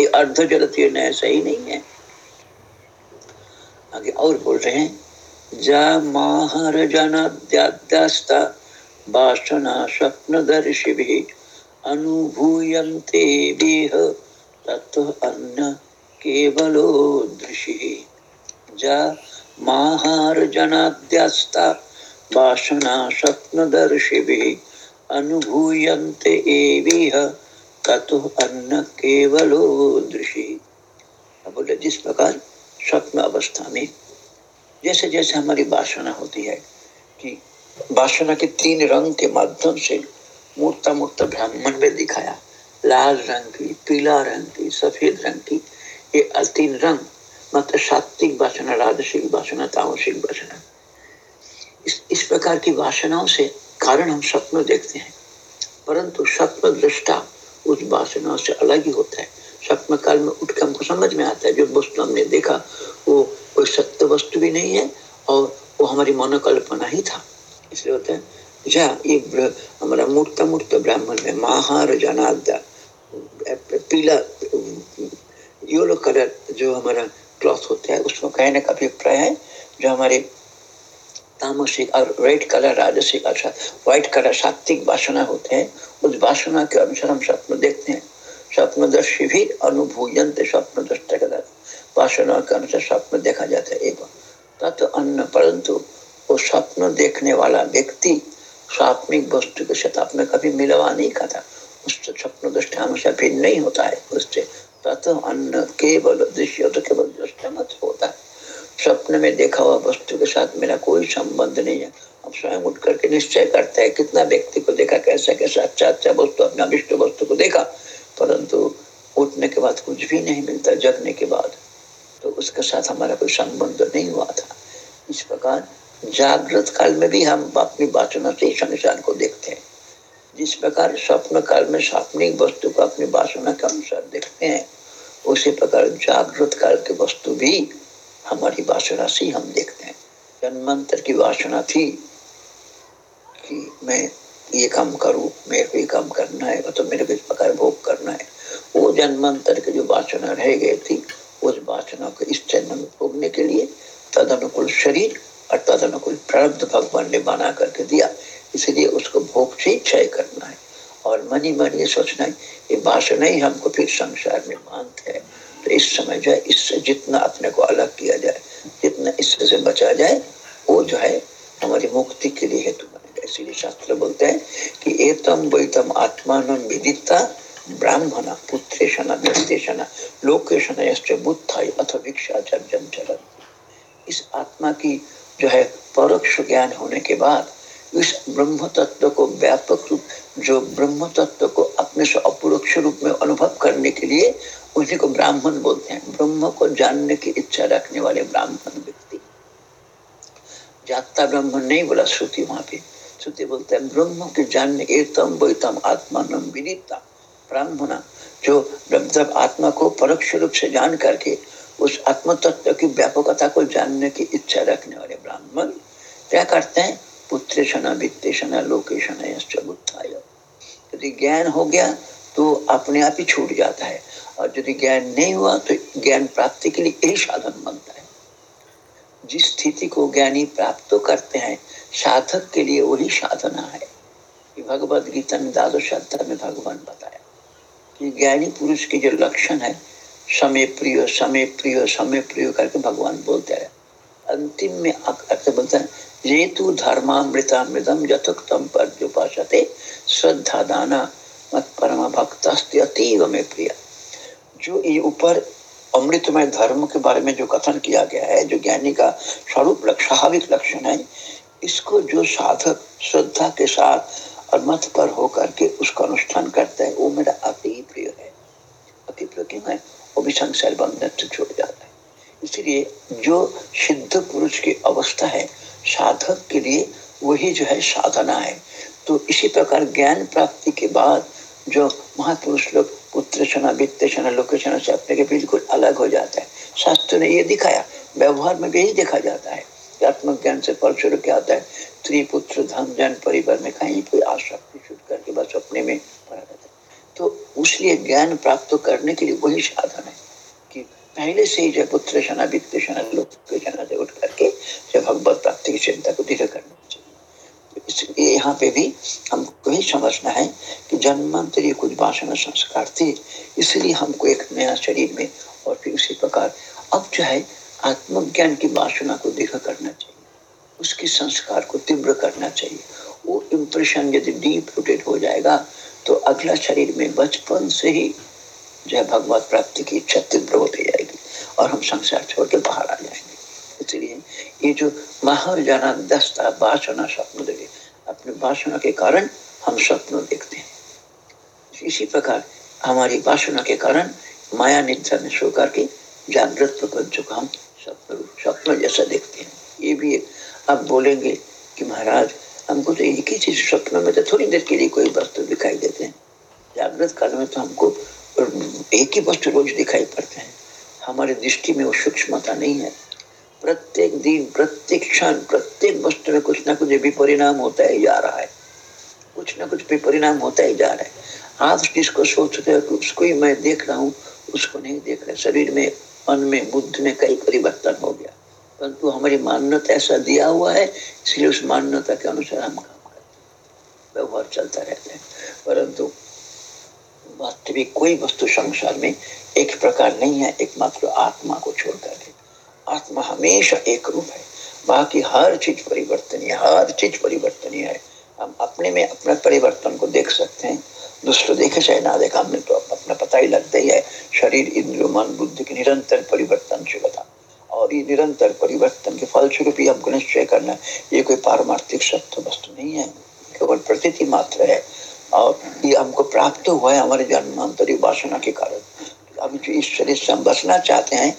ये अर्ध जलतीय न्याय सही नहीं है। आगे और बोल रहे हैं, जा माहर जनाद्यास्ता वासना स्वप्न दर्शि भी अनुभूयन्ते बिह तत्व अन्न केवलो दृशि। जा माहार जनाद्यास्ता वासना स्वप्न दर्शि भी अनुभूयन्ते एविह ततो अन्न केवलो दृषि बोले, जिस प्रकार स्वप्न अवस्था में जैसे जैसे हमारी वासना होती है कि वासना के तीन रंग के माध्यम से मूर्ता मूर्त ब्राह्मण में दिखाया। लाल रंग की पीला रंग की सफ़ेद रंग की ये तीन रंग मतलब सात्विक वासना राजसिक वासना तामसिक वासना। इस, इस प्रकार की वासनाओं से कारण हम स्वप्न देखते हैं। परंतु स्वप्न दृष्टा उस वासना से अलग ही होता है। स्वप्न काल में उठ के हमको समझ में आता है जो वस्तु हमने देखा वो कोई सत्य वस्तु भी नहीं है और वो हमारी मनोकल्पना ही था। इसलिए होता है महार जनादा पीला येलो कलर जो हमारा क्लॉथ का व्हाइट कलर सात्विक वासना होते हैं, उस वासना के अनुसार हम स्वप्न देखते हैं। स्वप्नदर्शी भी अनुभूयंत स्वप्न दृष्ट वासना के अनुसार स्वप्न देखा जाता है, एवं। तत् अन्न, परंतु स्वप्न देखने वाला व्यक्ति स्वात्मिक वस्तु के साथ आपने कभी मिलवा नहीं खाता उससे स्वप्न दृष्टि हमेशा भिन्न नहीं होता है। उससे तत् अन्न केवल दृश्य तो केवल दृष्टि मत होता है। स्वप्न में देखा हुआ वस्तु के साथ मेरा कोई संबंध नहीं है। अब स्वयं उठ करके निश्चय करता है कितना व्यक्ति को देखा, कैसा कैसा अच्छा अच्छा वस्तु, अपना विष्ट वस्तु को देखा। परंतु उठने के बाद कुछ भी नहीं मिलता, जगने के बाद। तो उसके साथ हमारा कोई संबंध नहीं हुआ था। इस प्रकार जागृत काल में भी हम अपनी वासना से संसार को देखते हैं। जिस प्रकार स्वप्न काल में स्वप्निक वस्तु को अपनी वासना के अनुसार देखते हैं, उसी प्रकार जागृत काल की वस्तु भी हमारी वासना से हम देखते हैं। जन्मांतर की वासना थी कि मैं ये काम करूँ, मेरे को ये काम करना है तो मेरे को इस प्रकार भोग करना है। वो जन्मांतर की जो वासना रह गई थी, उस वासना को इस जन्म में भोगने के लिए तद शरीर और तद अनुकूल प्रारब्ध भगवान ने बना करके दिया। इसलिए उसको भोग से क्षय करना है। और मनी मन ये सोचना है, ये वासना ही हमको फिर संसार में बाँध है। तो इस समय जो है, इससे जितना अपने को अलग किया जाए, जितना इससे से बचा जाए, वो जो है, हमारी मुक्ति के लिए हेतु बनेगा। इसीलिए शास्त्र बोलते हैं कि एतम वैतम आत्मान विदिता ब्राह्मण पुत्रेशना व्यक्तेशना लोकेशना बुद्धाई अथ भिक्षाचर्यम चलन इस आत्मा की जो है परोक्ष ज्ञान होने के बाद इस ब्रह्म तत्व को व्यापक रूप, जो ब्रह्म तत्व को अपने से अपरोक्ष रूप में अनुभव करने के लिए उन्हीं को ब्राह्मण बोलते हैं। ब्रह्म को जानने की इच्छा रखने वाले ब्राह्मण व्यक्ति। जाता ब्रह्मण नहीं बोला, श्रुति वहाँ पे। श्रुति बोलते हैं, ब्रह्म के जानने एतम वैतम आत्मा विदिता ब्राह्मण, जो जब आत्मा को परोक्ष रूप से जान करके उस आत्म तत्व की व्यापकता को जानने की इच्छा रखने वाले ब्राह्मण क्या करते हैं? पुत्र शना वित्त शना लोकेशना यदि ज्ञान हो गया तो अपने आप ही छूट जाता है। और यदि ज्ञान नहीं हुआ तो ज्ञान प्राप्ति के लिए यही साधन बनता है। जिस स्थिति को ज्ञानी प्राप्त तो करते हैं, साधक के लिए वही साधना है। भगवत गीता में, द्वादश में भगवान बताया कि ज्ञानी पुरुष के जो लक्षण है समय प्रिय समय प्रिय समय प्रिय करके भगवान बोलते रहे अंतिम में अर्थ बोलते हैं ये तू धर्मामृतामृतम यथोक्तम पर जो पाशते श्रद्धा दाना मत परम भक्त अतीव में प्रिय। जो ये ऊपर अमृतमय धर्म के बारे में जो कथन किया गया है, जो ज्ञानी का स्वरूप स्वाभाविक लक्षण है इसको जो साधक श्रद्धा के साथ और मत पर होकर के उसका अनुष्ठान करता है, वो मेरा अति प्रिय है। अति प्रिय क्यों है? वो भी संसार बंधन से छूट जाता है। इसलिए जो सिद्ध पुरुष की अवस्था है, साधक के लिए वही जो है साधना है। तो इसी प्रकार ज्ञान प्राप्ति के बाद जो महापुरुष लोग पुत्र क्षणा, वित्त क्षणा, लोक क्षणा से अपने के बिल्कुल अलग हो जाता है। शास्त्र ने ये दिखाया, व्यवहार में भी यही देखा जाता है। आत्मज्ञान से फलस्वरूप क्या होता है? स्त्री पुत्र धन, जन, परिवार में कहीं कोई आसक्ति छूट करके बस अपने में पड़ा रहता है। तो उसलिए ज्ञान प्राप्त करने के लिए वही साधन है कि पहले से ही जो पुत्र शना वित्त शना लोक शना से उठ करके जब भगवत प्राप्ति की चिंता को दृढ़ करना चाहिए। इसलिए यहाँ पे भी हमको ही समझना है कि जन्मांतरी कुछ वासना संस्कार थे, इसलिए हमको एक नया शरीर में और फिर उसी प्रकार अब जो है आत्मज्ञान की वासना को दृढ़ करना चाहिए। उसके संस्कार को तीव्र करना चाहिए। वो इम्प्रेशन यदि डीप रूटेड हो जाएगा तो अगला शरीर में बचपन से ही जो भगवत प्राप्ति की इच्छा तीव्र होती जाएगी और हम संसार छोड़ के बाहर आ जाएँगे। इसलिए ये जो महाजाना दस्ता वासना स्वप्न देखे, अपने वासना के कारण हम स्वप्न देखते हैं। इसी प्रकार हमारी वासना के कारण माया निद्रा में सो करके जागृत प्रपंच को हम स्वप्न स्वप्न जैसा देखते हैं। ये भी अब बोलेंगे कि महाराज हमको तो एक ही चीज़ स्वप्न में तो थोड़ी देर के लिए कोई वस्तु दिखाई देते हैं। जागृत काल में तो हमको एक ही वस्तु रोज दिखाई पड़ते हैं। हमारे दृष्टि में वो सूक्ष्मता नहीं है। प्रत्येक दिन, प्रत्येक क्षण, प्रत्येक वस्तु में कुछ ना कुछ विपरिणाम होता ही जा रहा है। कुछ ना कुछ विपरिणाम होता ही जा रहा है। आप जिसको सोचते हो कि उसको ही मैं देख रहा हूँ, उसको नहीं देख रहे। शरीर में, मन में, बुद्ध में कई परिवर्तन हो गया। परंतु हमारी मान्यता ऐसा दिया हुआ है, इसलिए उस मान्यता के अनुसार हम काम करते व्यवहार चलता रहता है। परंतु वास्तविक कोई वस्तु संसार में एक प्रकार नहीं है, एकमात्र आत्मा को छोड़कर के। आत्मा हमेशा एक रूप है। बाकी हर चीज़ परिवर्तनीय, हर चीज़ परिवर्तनीय है। हम अपने में अपना परिवर्तन को देख सकते हैं। दूसरे देखे चाहे ना देखा हमें तो अपना पता ही लगता ही है। शरीर इंद्र मन, बुद्धि की निरंतर परिवर्तन से परिवर्तनशीलता। और ये निरंतर परिवर्तन के फलस्वरूप ही हमको निश्चय करना ये कोई पारमार्थिक सत्य वस्तु नहीं है। केवल प्रतीति मात्र है। और ये हमको प्राप्त हुआ है हमारे जन्मांतरिक वासना के कारण। अभी जो इस से हम बचना चाहते हैं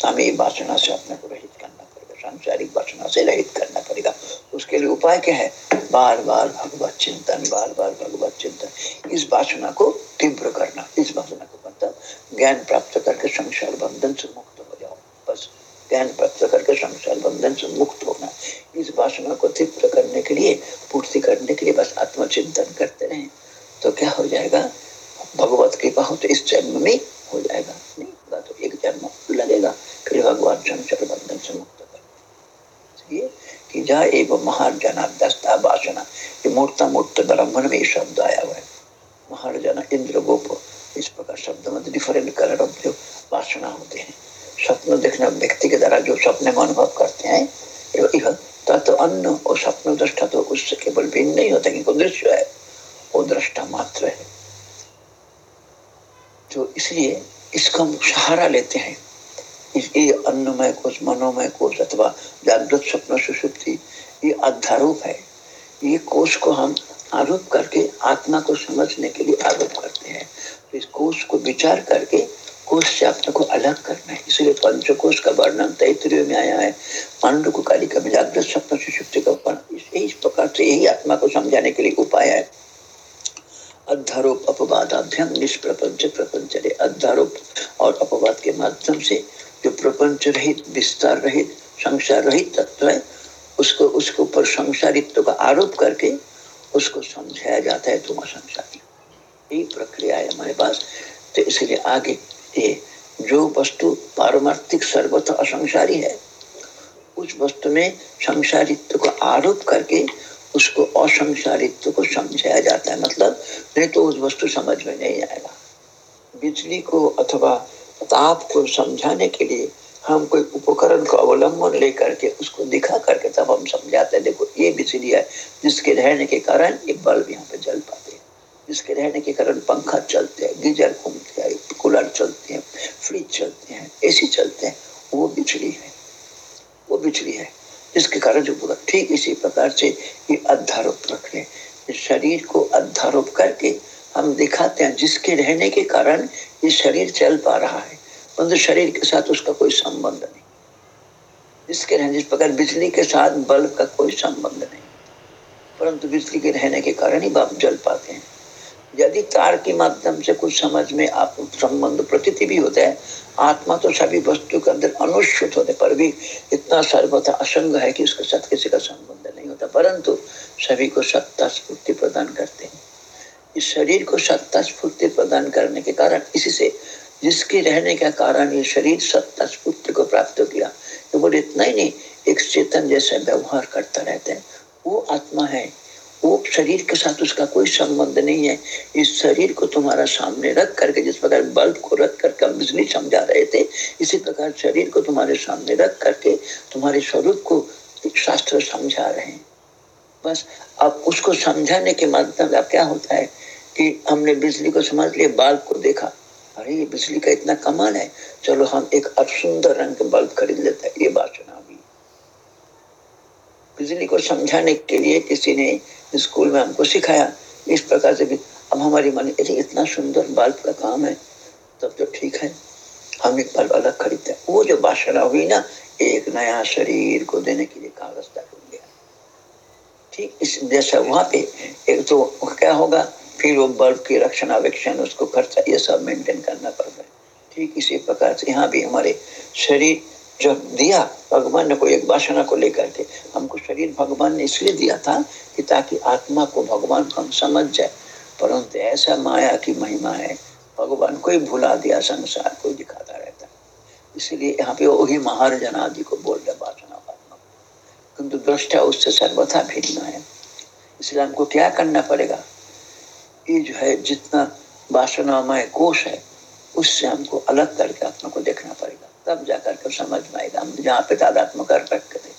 तो हमें ये वासना से अपने को रहित करना पड़ेगा। सांसारिक वासना से रहित करना पड़ेगा। उसके लिए उपाय क्या है? बार बार भगवत चिंतन बार बार भगवत चिंतन। इस वासना को तीव्र करना, इस वासना को मतलब ज्ञान प्राप्त करके संसार बंधन से मुक्त हो जाओ। बस। ज्ञान प्राप्त करके संसार बंधन से मुक्त होना। इस वासना को तीव्र करने के लिए, पूर्ति करने के लिए बस आत्मचिंतन करते रहे। तो क्या हो जाएगा? भगवत कृपा हो तो इस जन्म में हो जाएगा। नहीं, होगा तो एक जन्म लगेगा। फिर भगवान संसार बंधन से मुक्त एवं महान दस्ता वासना। ये मूर्ता मूर्त ब्राह्मण में शब्द आया हुआ है। महान इंद्र गोप इस प्रकार शब्द में डिफरेंट कलर ऑफ़ जो वासना होते हैं। स्वप्न देखना व्यक्ति के द्वारा जो स्वप्न में अनुभव करते हैं तत्व अन्न और स्वप्न दृष्टा तो उससे केवल भिन्न नहीं होता क्योंकि दृश्य है, वो दृष्टा मात्र है। तो इसलिए इसका हम सहारा लेते हैं। ये अन्नमय कोष, मनोमय कोष अथवा जागृत स्वप्न सुषुप्ति ये अध्यारोप है। ये कोष को हम आरोप करके आत्मा को समझने के लिए आरोप करते हैं। तो इस कोष को विचार करके कोष से अपने को अलग करना है। इसलिए पंचकोश का वर्णन तैतरीय में आया है। पांडु को काली का जागृत स्वप्न सुषुप्ति का वर्णन। इस प्रकार से यही आत्मा को समझाने के लिए उपाय है। अध्यारोप अपवादाभ्यम निष्प्रपंच प्रपंच अध्यारोप और अपवाद के माध्यम से जो प्रपंच रहित, विस्तार रहित, संसार रहित तत्व है, उसको, उसके ऊपर संसारित्व का आरोप करके उसको समझाया जाता है तुम असंसारी यही प्रक्रिया है हमारे पास। तो इसलिए आगे ये जो वस्तु पारमार्थिक सर्वथ असंसारी है, उस वस्तु में संसारित्व को आरोप करके उसको असंसारित्व को समझाया जाता है। मतलब नहीं तो उस वस्तु समझ में नहीं आएगा। बिजली को अथवा ताप को समझाने के लिए हम कोई उपकरण को अवलंबन लेकर के उसको दिखा करके तब हम समझाते हैं, देखो, ये बिजली है, जिसके रहने के कारण ये बल्ब यहाँ पे जल पाते जिसके रहने के कारण पंखा चलते हैं, गीजर घूमते हैं, कूलर चलते हैं, फ्रिज चलते हैं, एसी चलते हैं, वो बिजली है। वो बिजली है। जिसके कारण जो पूरा ठीक इसी प्रकार से ये अध्यारोप रख रहे हैं। शरीर को अध्यारोप करके हम दिखाते हैं, जिसके रहने के कारण ये शरीर चल पा रहा है। परंतु शरीर के साथ उसका कोई संबंध नहीं। जिसके रहने, जिस प्रकार बिजली के साथ बल्ब का कोई संबंध नहीं। परंतु बिजली के रहने के कारण ही बाप जल पाते हैं। यदि तार के माध्यम से कुछ समझ में आप संबंध प्रतीति भी होता है, आत्मा तो सभी वस्तु के अंदर अनुसूत होते पर भी इतना सर्वथा असंग है कि उसके साथ किसी का संबंध नहीं होता, परंतु सभी को सत्ता स्फूर्ति प्रदान करते हैं। इस शरीर को सत्ता स्फूर्ति प्रदान करने के कारण, इसी से जिसके रहने का कारण ये शरीर सत्ता स्फूर्ति को प्राप्त किया तो बोले, इतना ही नहीं, एक चेतन जैसा व्यवहार करता रहता है। वो आत्मा है वो शरीर के साथ उसका कोई संबंध नहीं है। इस शरीर को तुम्हारा सामने रख करके, जिस प्रकार बल्ब को रख करके हम बिजली समझा रहे थे, इसी प्रकार शरीर को तुम्हारे सामने रख करके तुम्हारे स्वरूप को शास्त्र समझा रहे हैं। बस अब उसको समझाने के माध्यम क्या होता है कि हमने बिजली को समझ लिया, बल्ब को देखा। अरे, ये बिजली का इतना कमाल है। चलो हम एक अब सुंदर रंग के बल्ब खरीद लेते हैं। ये बात सुना बिजली को समझाने के लिए किसी ने स्कूल में हमको सिखाया, इस प्रकार से भी। अब हमारी मन इतना सुंदर बल्ब का काम है, तब तो ठीक है। हम एक बल्ब अलग खरीदते हैं। वो जो बासना हुई ना, एक नया शरीर को देने के लिए कागज़ तक हो गया। ठीक, इस जैसा वहाँ पे एक तो क्या होगा, फिर वो बल्ब की रक्षणावेक्षण, उसको खर्चा, ये सब मेंटेन करना पड़ता है। ठीक, इसी प्रकार से यहाँ भी हमारे शरीर जब दिया भगवान ने कोई एक वासना को लेकर के, हमको शरीर भगवान ने इसलिए दिया था कि ताकि आत्मा को भगवान को हम समझ जाए। परंतु ऐसा माया की महिमा है, भगवान को ही भुला दिया, संसार को दिखाता रहता है। इसलिए यहाँ पे वही महारजन आदि को बोल रहे वासना किंतु दृष्टा उससे सर्वथा भिन्न है। इसलिए हमको क्या करना पड़ेगा? ये जो है, जितना वासनामय कोष है, उससे हमको अलग करके आत्मा को देखना पड़ेगा। तब जाकर के समझ में आएगा हम जहाँ पे तादात्म कर रखते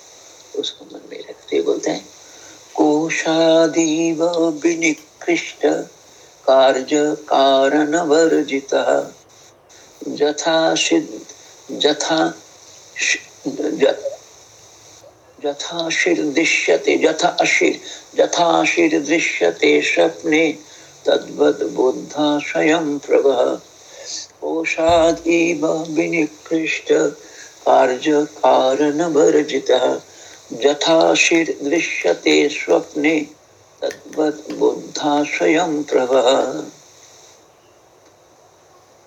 उसको मन में रखते बोलते हैं, कोशादीव विनिकृष्ट कार्य कारण वर्जित जथा सिद्ध, जथा जथा शिर दृश्यते जथा अशिर, जथा दृश्यते स्वप्ने तद्वद बुद्धाशयं प्रभः जथाशिर दृश्यते स्वप्ने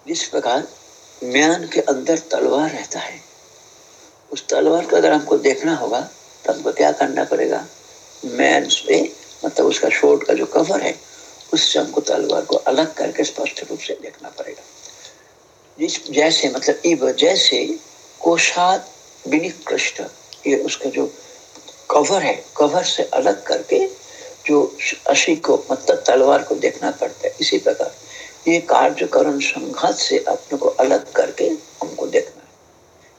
जिस प्रकार म्यान के अंदर तलवार रहता है, उस तलवार को अगर हमको देखना होगा तो हमको क्या करना पड़ेगा? मैन से मतलब उसका शोट का जो कवर है, उससे हमको तलवार को अलग करके स्पष्ट रूप से देखना पड़ेगा। जिस मतलब इव जैसे कोशाद विनिकृष्ट, ये उसका जो कवर है, कवर से अलग करके जो अशी को मतलब तलवार को देखना पड़ता है, इसी प्रकार। ये कार्यकरण संघात से अपने को अलग करके हमको देखना है।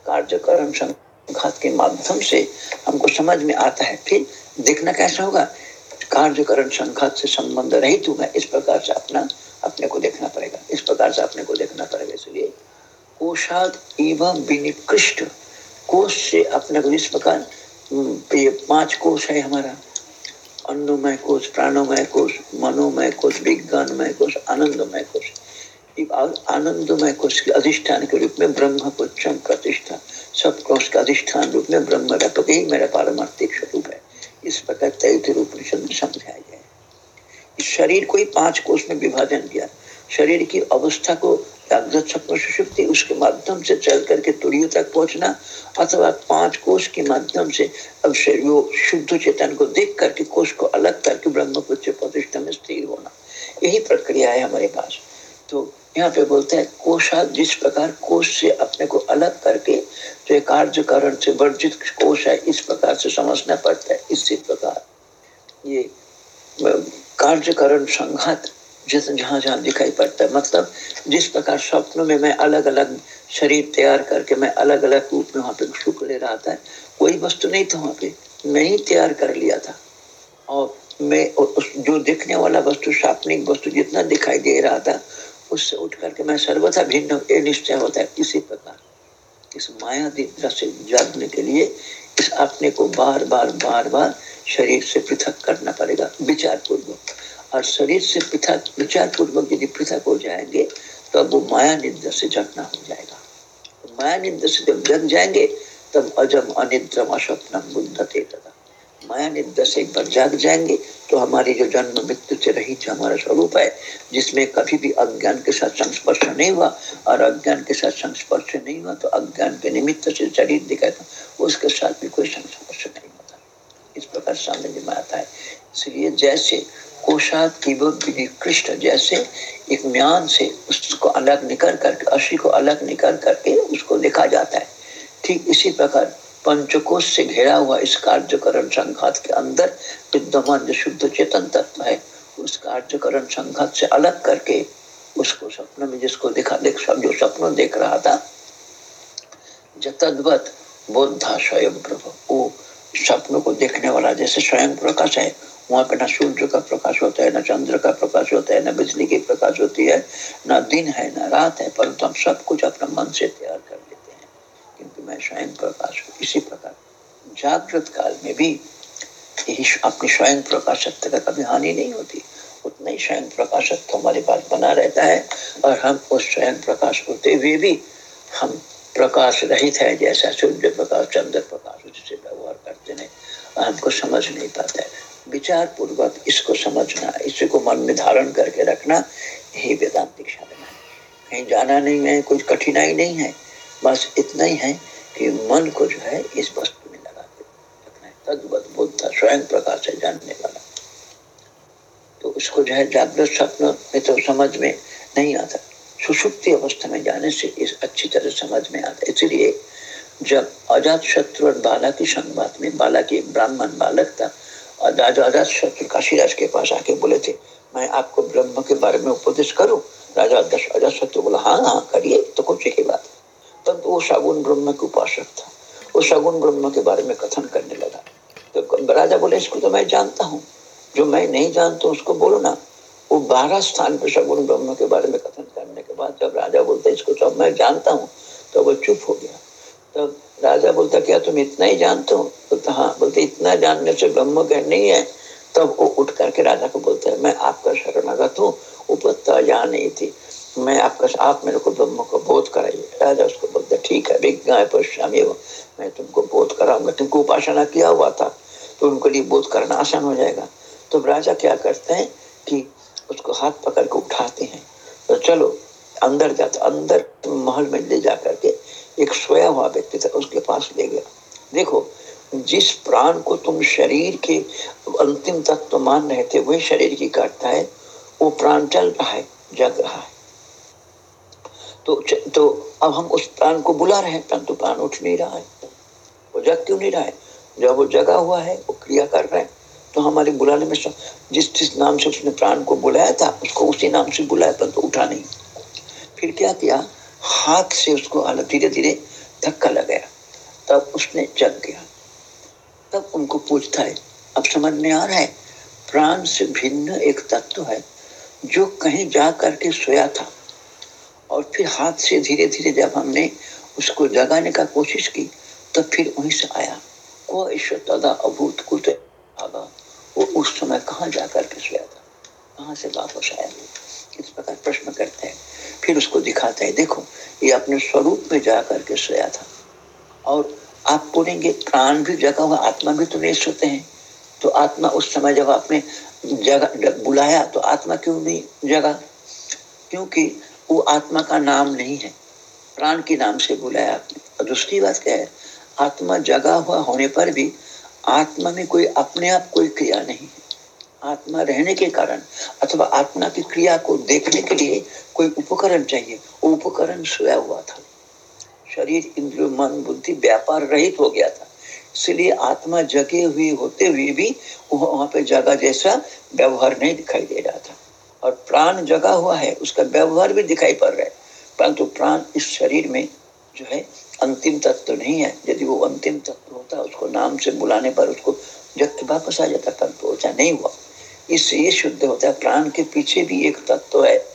कार्यकरण संघात के माध्यम से हमको समझ में आता है। फिर देखना कैसा होगा? कार्यकरण संघात से संबंध रहित हूँ मैं, इस प्रकार से अपना अपने को देखना पड़ेगा, इस प्रकार से अपने को देखना पड़ेगा। इसलिए कोशाद एवं विनिकृष्ट कोश से अपने को इस प्रकार ये पाँच कोश है हमारा। अन्नमय कोश प्राणमय कोश मनोमय कोश विज्ञानमय कोश आनंदमय कोश आनंदमय कोश के अधिष्ठान के रूप में ब्रह्म पुच्छम प्रतिष्ठा, सब कोश का अधिष्ठान रूप में ब्रह्म व्यापक ही मेरा पारमार्थिक स्वरूप है। इस प्रकार तय रूप में समझाया गया इस शरीर को ही पाँच कोष में विभाजन किया। शरीर की अवस्था को जागृत स्वप्न सुषुप्ति, उसके माध्यम से चल करके तुड़ियों तक पहुँचना, अथवा पाँच कोष के माध्यम से अब वो शुद्ध चेतन को देख करके कोष को अलग करके ब्रह्म प्रतिष्ठा में स्थिर होना। यही प्रक्रिया है हमारे पास। तो यहाँ पे बोलते हैं कोषा जिस प्रकार कोष से अपने को अलग करके जो कार्य कारण से वर्जित कोष है, इस प्रकार से समझना पड़ता है, इसी प्रकार। ये कार्यकरण संघात, जिस जहाँ जहाँ दिखाई पड़ता है। मतलब जिस प्रकार स्वप्न में मैं अलग अलग शरीर तैयार करके मैं अलग अलग रूप में वहाँ पे सुख ले रहा था, कोई वस्तु नहीं था वहाँ पे। मैं ही तैयार कर लिया था। और मैं उस, जो दिखने वाला वस्तु शापनिक वस्तु जितना दिखाई दे रहा था, उससे उठ करके मैं सर्वथा भिन्न ये निश्चय होता है। इसी प्रकार, इस माया निद्रा से जागने के लिए, इस अपने को बार बार बार बार शरीर से पृथक करना पड़ेगा विचार पूर्वक और शरीर से पृथक विचार पूर्वक यदि पृथक हो जाएँगे तो वो माया निद्रा से जगना हो जाएगा। तो माया निद्रा से जब जग जाएँगे, तब अजम अनिद्रम अस्वप्नम बुद्धते तथा माया निद्रा से एक बार जाग जाएँगे तो हमारी जो जन्म मृत्यु से रही जो हमारा स्वरूप है, जिसमें कभी भी अज्ञान के साथ संस्पर्श नहीं हुआ, और अज्ञान के साथ संस्पर्श नहीं हुआ तो अज्ञान के निमित्त से शरीर दिखाता था, उसके साथ भी कोई संस्पर्श नहीं होता इस प्रकार सामने आता है इसलिए जैसे कोशात कृष्ण जैसे एक म्यान से उसको अलग निकल करके अशी को अलग निकल करके उसको देखा जाता है। ठीक इसी प्रकार पंचकोश से घेरा हुआ इस कार्यकरण संघात के अंदर विद्यमान जो शुद्ध चेतन तत्व है, उस कार्यकरण संघात से अलग करके उसको सपन में जिसको दिखा, देख सब जो सपनों देख रहा था, जतद्वत बोधा स्वयं प्रभु। सपनों को देखने वाला, जैसे स्वयं प्रकाश है, वहाँ पे ना सूर्य का प्रकाश होता है, ना चंद्र का प्रकाश होता है, ना बिजली की प्रकाश होती है, ना दिन है, ना रात है, परंतु हम सब कुछ अपना मन से तैयार कर लेते हैं, क्योंकि मैं स्वयं प्रकाश हूँ, इसी प्रकार। जागृत काल में भी यही अपनी स्वयं प्रकाशत्व का कभी हानि नहीं होती। उतना ही स्वयं प्रकाशत्व हमारे पास बना रहता है, और हम उस स्वयं प्रकाश होते हुए भी हम प्रकाश रहित है, जैसा सूर्य प्रकाश, चंद्र प्रकाश उससे व्यवहार करते हैं। हमको समझ नहीं पाता है। विचार पूर्वक इसको समझना इसी को मन में धारण करके रखना, यही वेदांतिक साधना है। कहीं जाना नहीं है, कुछ कठिनाई नहीं है, बस इतना ही है कि मन को जो है इस वस्तु में लगा के रखना है। तद्वत बुद्ध स्वयं प्रकाश है जानने वाला। तो उसको जो है जागृत स्वप्न में तो समझ में नहीं आता। सुषुप्ति अवस्था में जाने से इस अच्छी तरह समझ में आता है। इसलिए जब अजात शत्रु और बाला की संवाद में बाला की ब्राह्मण बालक था राजा अजात शत्रु काशीराज के पास आके बोले थे, मैं आपको ब्रह्म के बारे में उपदेश करूँ? राजा, अजात शत्रु बोला हाँ हाँ करिए तो कुछ की बात तब वो सगुन ब्रह्म के उपासक था। वो सगुन ब्रह्म के बारे में कथन करने लगा। तो राजा बोले, इसको तो मैं जानता हूँ। जो मैं नहीं जानता उसको बोलो ना। वो बारह स्थान पर सगुन ब्रह्म के बारे में कथन करने के बाद जब राजा बोलते इसको तो मैं जानता हूँ तो वो चुप हो गया। तब राजा बोलता, क्या तुम इतना ही जानते हो? बोलता हाँ। बोलते, इतना जानने से ब्रह्म ज्ञान नहीं है। तब वो उठ करके राजा को बोलता है, मैं आपका शरणागत हूँ। उपत्ता जान नहीं थी। मैं आपका, आप मेरे को ब्रह्म को बोध कराइए। राजा उसको बोलते, ठीक है विज्ञा पश्चिमी मैं तुमको बोध कराऊँगा। तुमको उपासना किया हुआ था तो उनको लिए बोध करना आसान हो जाएगा। तो राजा क्या करते हैं कि उसको हाथ पकड़ के उठाते हैं। तो चलो, अंदर जाता अंदर महल में ले जा करके एक सोया हुआ व्यक्ति था, उसके पास ले गया। देखो, जिस प्राण को तुम शरीर के अंतिम तत्व मान रहे थे, वही शरीर की काटता है। वो प्राण चल रहा है, जग रहा है। तो तो अब हम उस प्राण को बुला रहे हैं। परंतु प्राण उठ नहीं रहा है। वो जग क्यों नहीं रहा है? जब वो जगा हुआ है, वो क्रिया कर रहे हैं। तो हमारे बुलाने में जिस जिस नाम से उसने प्राण को बुलाया था, उसको उसी नाम से बुलाया परंतु उठा नहीं। फिर क्या किया? हाथ से उसको धीरे धीरे धक्का लगाया। तब उसने जग गया। तब उनको पूछता है, अब समझ में आ रहा है, प्राण से भिन्न एक तत्व है, जो कहीं जा करके सोया था। और फिर हाथ से धीरे धीरे जब हमने उसको जगाने का कोशिश की, तब फिर वहीं से आया। को ईश्वर तदा अभूत कुत आगा वो उस समय कहाँ जा करके सोया था? कहाँ से वापस आया इस प्रकार प्रश्न करते हैं। फिर उसको दिखाते हैं, देखो, ये अपने स्वरूप में जा करके सोया था। और आप बोलेंगे, प्राण भी जगा हुआ, आत्मा भी तो नहीं सोते हैं। तो आत्मा उस समय जब आपने जगह बुलाया तो आत्मा क्यों नहीं जगा? क्योंकि वो आत्मा का नाम नहीं है। प्राण के नाम से बुलाया आपने। और दूसरी बात क्या है? आत्मा जगा हुआ होने पर भी आत्मा में कोई अपने आप कोई क्रिया नहीं है। आत्मा रहने के कारण अथवा आत्मा की क्रिया को देखने के लिए कोई उपकरण चाहिए। वो उपकरण सोया हुआ था। शरीर इंद्र मन, बुद्धि व्यापार रहित हो गया था। इसलिए आत्मा जगे हुए होते हुए भी वहाँ पे जगह जैसा व्यवहार नहीं दिखाई दे रहा था। और प्राण जगा हुआ है, उसका व्यवहार भी दिखाई पड़ रहा है। परंतु प्राण इस शरीर में जो है अंतिम तत्व तो नहीं है। यदि वो अंतिम तत्व होता, उसको नाम से बुलाने पर उसको जग वापस आ जाता परंतु ऐसा नहीं हुआ। इससे ये शुद्ध होता है, प्राण के पीछे भी एक तत्व है।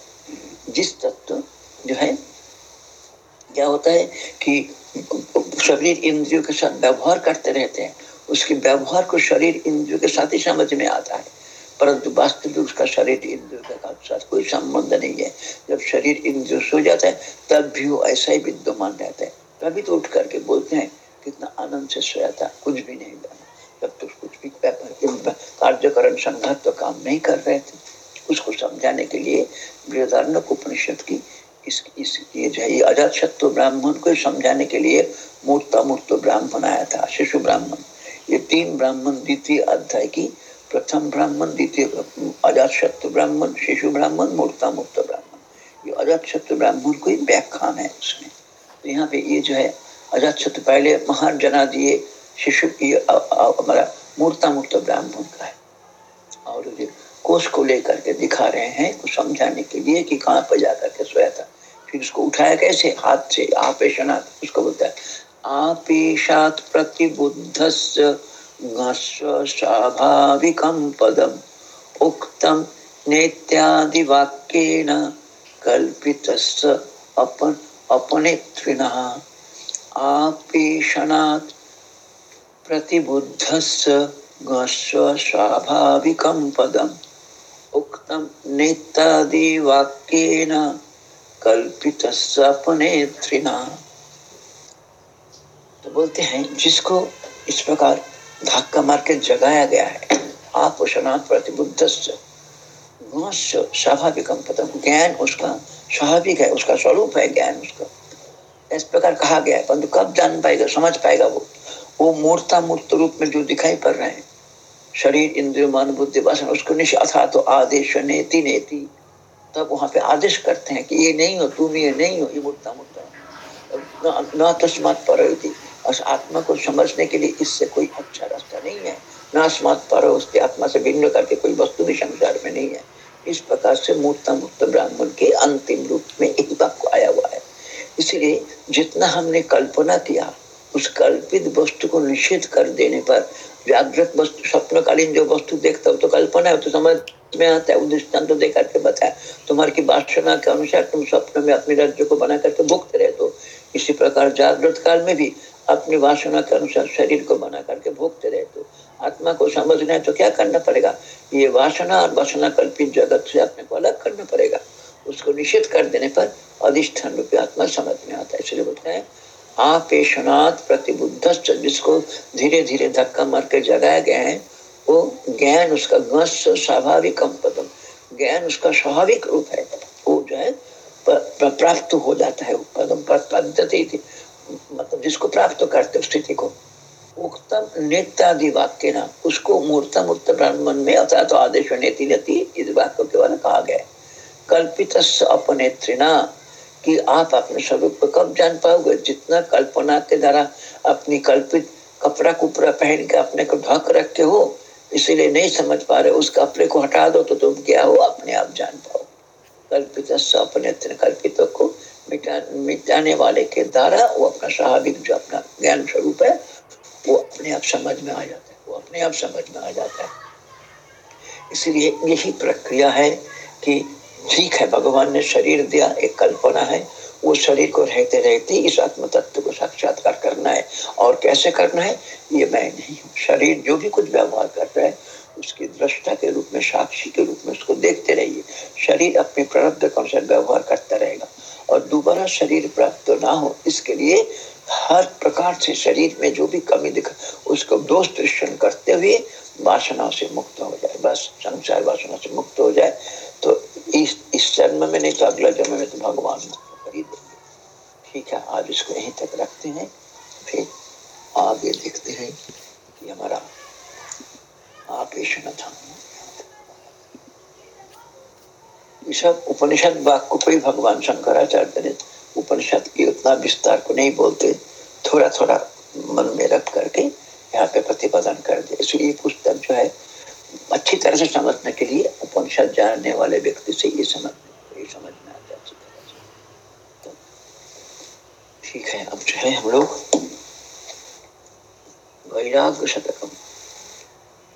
जिस तत्व जो है, क्या होता है कि शरीर इंद्रियों के साथ व्यवहार करते रहते हैं, उसके व्यवहार को शरीर इंद्रियों के साथ ही समझ में आता है। परंतु वास्तविक उसका शरीर इंद्रियों के साथ कोई संबंध नहीं है। जब शरीर इंद्रियों सो जाता है, तब भी वो ऐसा ही विद्यमान रहता है। तभी तो उठ करके बोलते हैं, कितना आनंद से सोया था, कुछ भी नहीं बना जब तक कुछ भी कार्यकरण संघात तो काम नहीं कर रहे थे। उसको समझाने के लिए उपनिषद की इस इस, ये जो है अजात शत्रु ब्राह्मण को समझाने के लिए मूर्ता मूर्त ब्राह्मण आया था, शिशु ब्राह्मण। ये तीन ब्राह्मण द्वितीय अध्याय की प्रथम ब्राह्मण, द्वितीय अजात शत्रु ब्राह्मण, शिशु ब्राह्मण मूर्ता मुक्त ब्राह्मण। ये अजात शत्रु ब्राह्मण को ही व्याख्यान है उसमें। तो यहाँ पे ये जो है, अजात पहले महान जना दिए, शिशु की हमारा मूर्ता मुक्त ब्राह्मण का है। और कोष को लेकर के दिखा रहे हैं, कुछ समझाने के लिए कि कहाँ पर जाकर के सोया था। फिर उसको उठाया कैसे? हाथ से, आपेशनाथ, उसको बोलता है, आपेशात प्रतिबुद्ध स्वाभाविकम पदम उक्तम वाक्येन कल्पित अपन अपने आपेशनात् प्रतिबुद्ध स्वाभाविकम पदम। उक्तम नेतादि वाक्येन कल्पित अपने तो बोलते हैं, जिसको इस प्रकार धक्का मार के जगाया गया है, आप प्रतिबुद्ध स्वाभाविक ज्ञान उसका, स्वाभाविक है, उसका स्वरूप है ज्ञान उसका। इस प्रकार कहा गया है, परंतु कब जान पाएगा, समझ पाएगा वो? वो मूर्ता मूर्त रूप में जो दिखाई पड़ रहे हैं। शरीर, इंद्रिय, मन, बुद्धि, वासन, उसको निश तो आदेश, नेति नेति। तब वहाँ पे आदेश करते हैं कि ये नहीं हो, तुम ये नहीं हो, ये मूर्ता मूर्ता न तस्मात पर आत्मा को समझने के लिए इससे कोई अच्छा रास्ता नहीं है। न अस्मात पर, उसके आत्मा से भिन्न करके कोई वस्तु भी संसार में नहीं है। इस प्रकार से मूर्ता मुक्त ब्राह्मण के अंतिम रूप में एक वाक्य आया हुआ है। इसलिए जितना हमने कल्पना किया, उस कल्पित वस्तु को निषेध कर देने पर, जागृत वस्तु, स्वप्नकालीन जो वस्तु देखता हो तो कल्पना है तो समझ में आता है दृष्टान तो देकर के बताया। तुम्हारी की वासना के अनुसार तुम स्वप्न में अपने राज्य को बना करके भुगत रहे तो इसी प्रकार जागृत काल में भी अपनी वासना के अनुसार शरीर को बना करके भोगते रहे तो आत्मा को समझना है तो क्या करना पड़ेगा? ये वासना और वासना कल्पित जगत से अपने को अलग करना पड़ेगा। उसको निषेध कर देने पर अधिष्ठान रूपी आत्मा समझ में आता है। इसलिए बोलते हैं आपेशनाथ प्रतिबुद्ध जिसको धीरे धीरे धक्का मार के जगाया गया है, वो ज्ञान उसका गस स्वाभाविक पदम ज्ञान उसका स्वाभाविक रूप है, वो जो है प्राप्त हो जाता है। पदम पद्धति मतलब जिसको प्राप्त करते स्थिति को। उक्तम नित्यादि वाक्य ना उसको मूर्तम उत्त ब्राह्मण में अर्थात तो आदेश नेति नेति इस वाक्य के द्वारा कहा गया कल्पित अपने त्रिना कि आप अपने स्वरूप को कब जान पाओगे? जितना कल्पना के द्वारा अपनी कल्पित कपड़ा कुपड़ा पहन के अपने को ढक रखे हो, इसीलिए नहीं समझ पा रहे, उस कपड़े को हटा दो तो तुम क्या हो? अपने आप जान पाओ। कल्पित अपने कल्पित को मिटा, मिटाने वाले के द्वारा वो अपना स्वाभाविक जो अपना ज्ञान स्वरूप है वो अपने आप समझ में आ जाता है, वो अपने आप समझ में आ जाता है। इसलिए यही प्रक्रिया है कि ठीक है, भगवान ने शरीर दिया, एक कल्पना है, वो शरीर को रहते रहते इस आत्म तत्व को साक्षात्कार करना है। और कैसे करना है? ये मैं नहीं हूँ। शरीर जो भी कुछ व्यवहार कर रहा है, उसकी दृष्टा के रूप में, साक्षी के रूप में उसको देखते रहिए। शरीर अपने प्रारब्ध के अनुसार व्यवहार करता रहेगा। और दोबारा शरीर प्राप्त तो ना हो, इसके लिए हर प्रकार से शरीर में जो भी कमी दिखा, उसको दोष दृष्टन करते हुए वासना से मुक्त हो जाए। बस संसार वासना से मुक्त हो जाए तो इस इस जन्म में नहीं तो अगला जन्म में तो भगवान मुक्त कर ही ठीक है, आज इसको यहीं तक रखते हैं, फिर आगे देखते हैं कि हमारा आपेशन था। सब उपनिषद वाक्य को ही भगवान शंकराचार्य ने उपनिषद की उतना विस्तार को नहीं बोलते थोड़ा थोड़ा मन में रख करके यहाँ पे प्रतिपादन कर दे इसलिए पुस्तक जो है, अच्छी तरह से समझने के लिए उपनिषद जानने वाले व्यक्ति से ये समझ समझ में आ जाती तो ठीक है, अब जो है हम लोग वैराग्य शतकम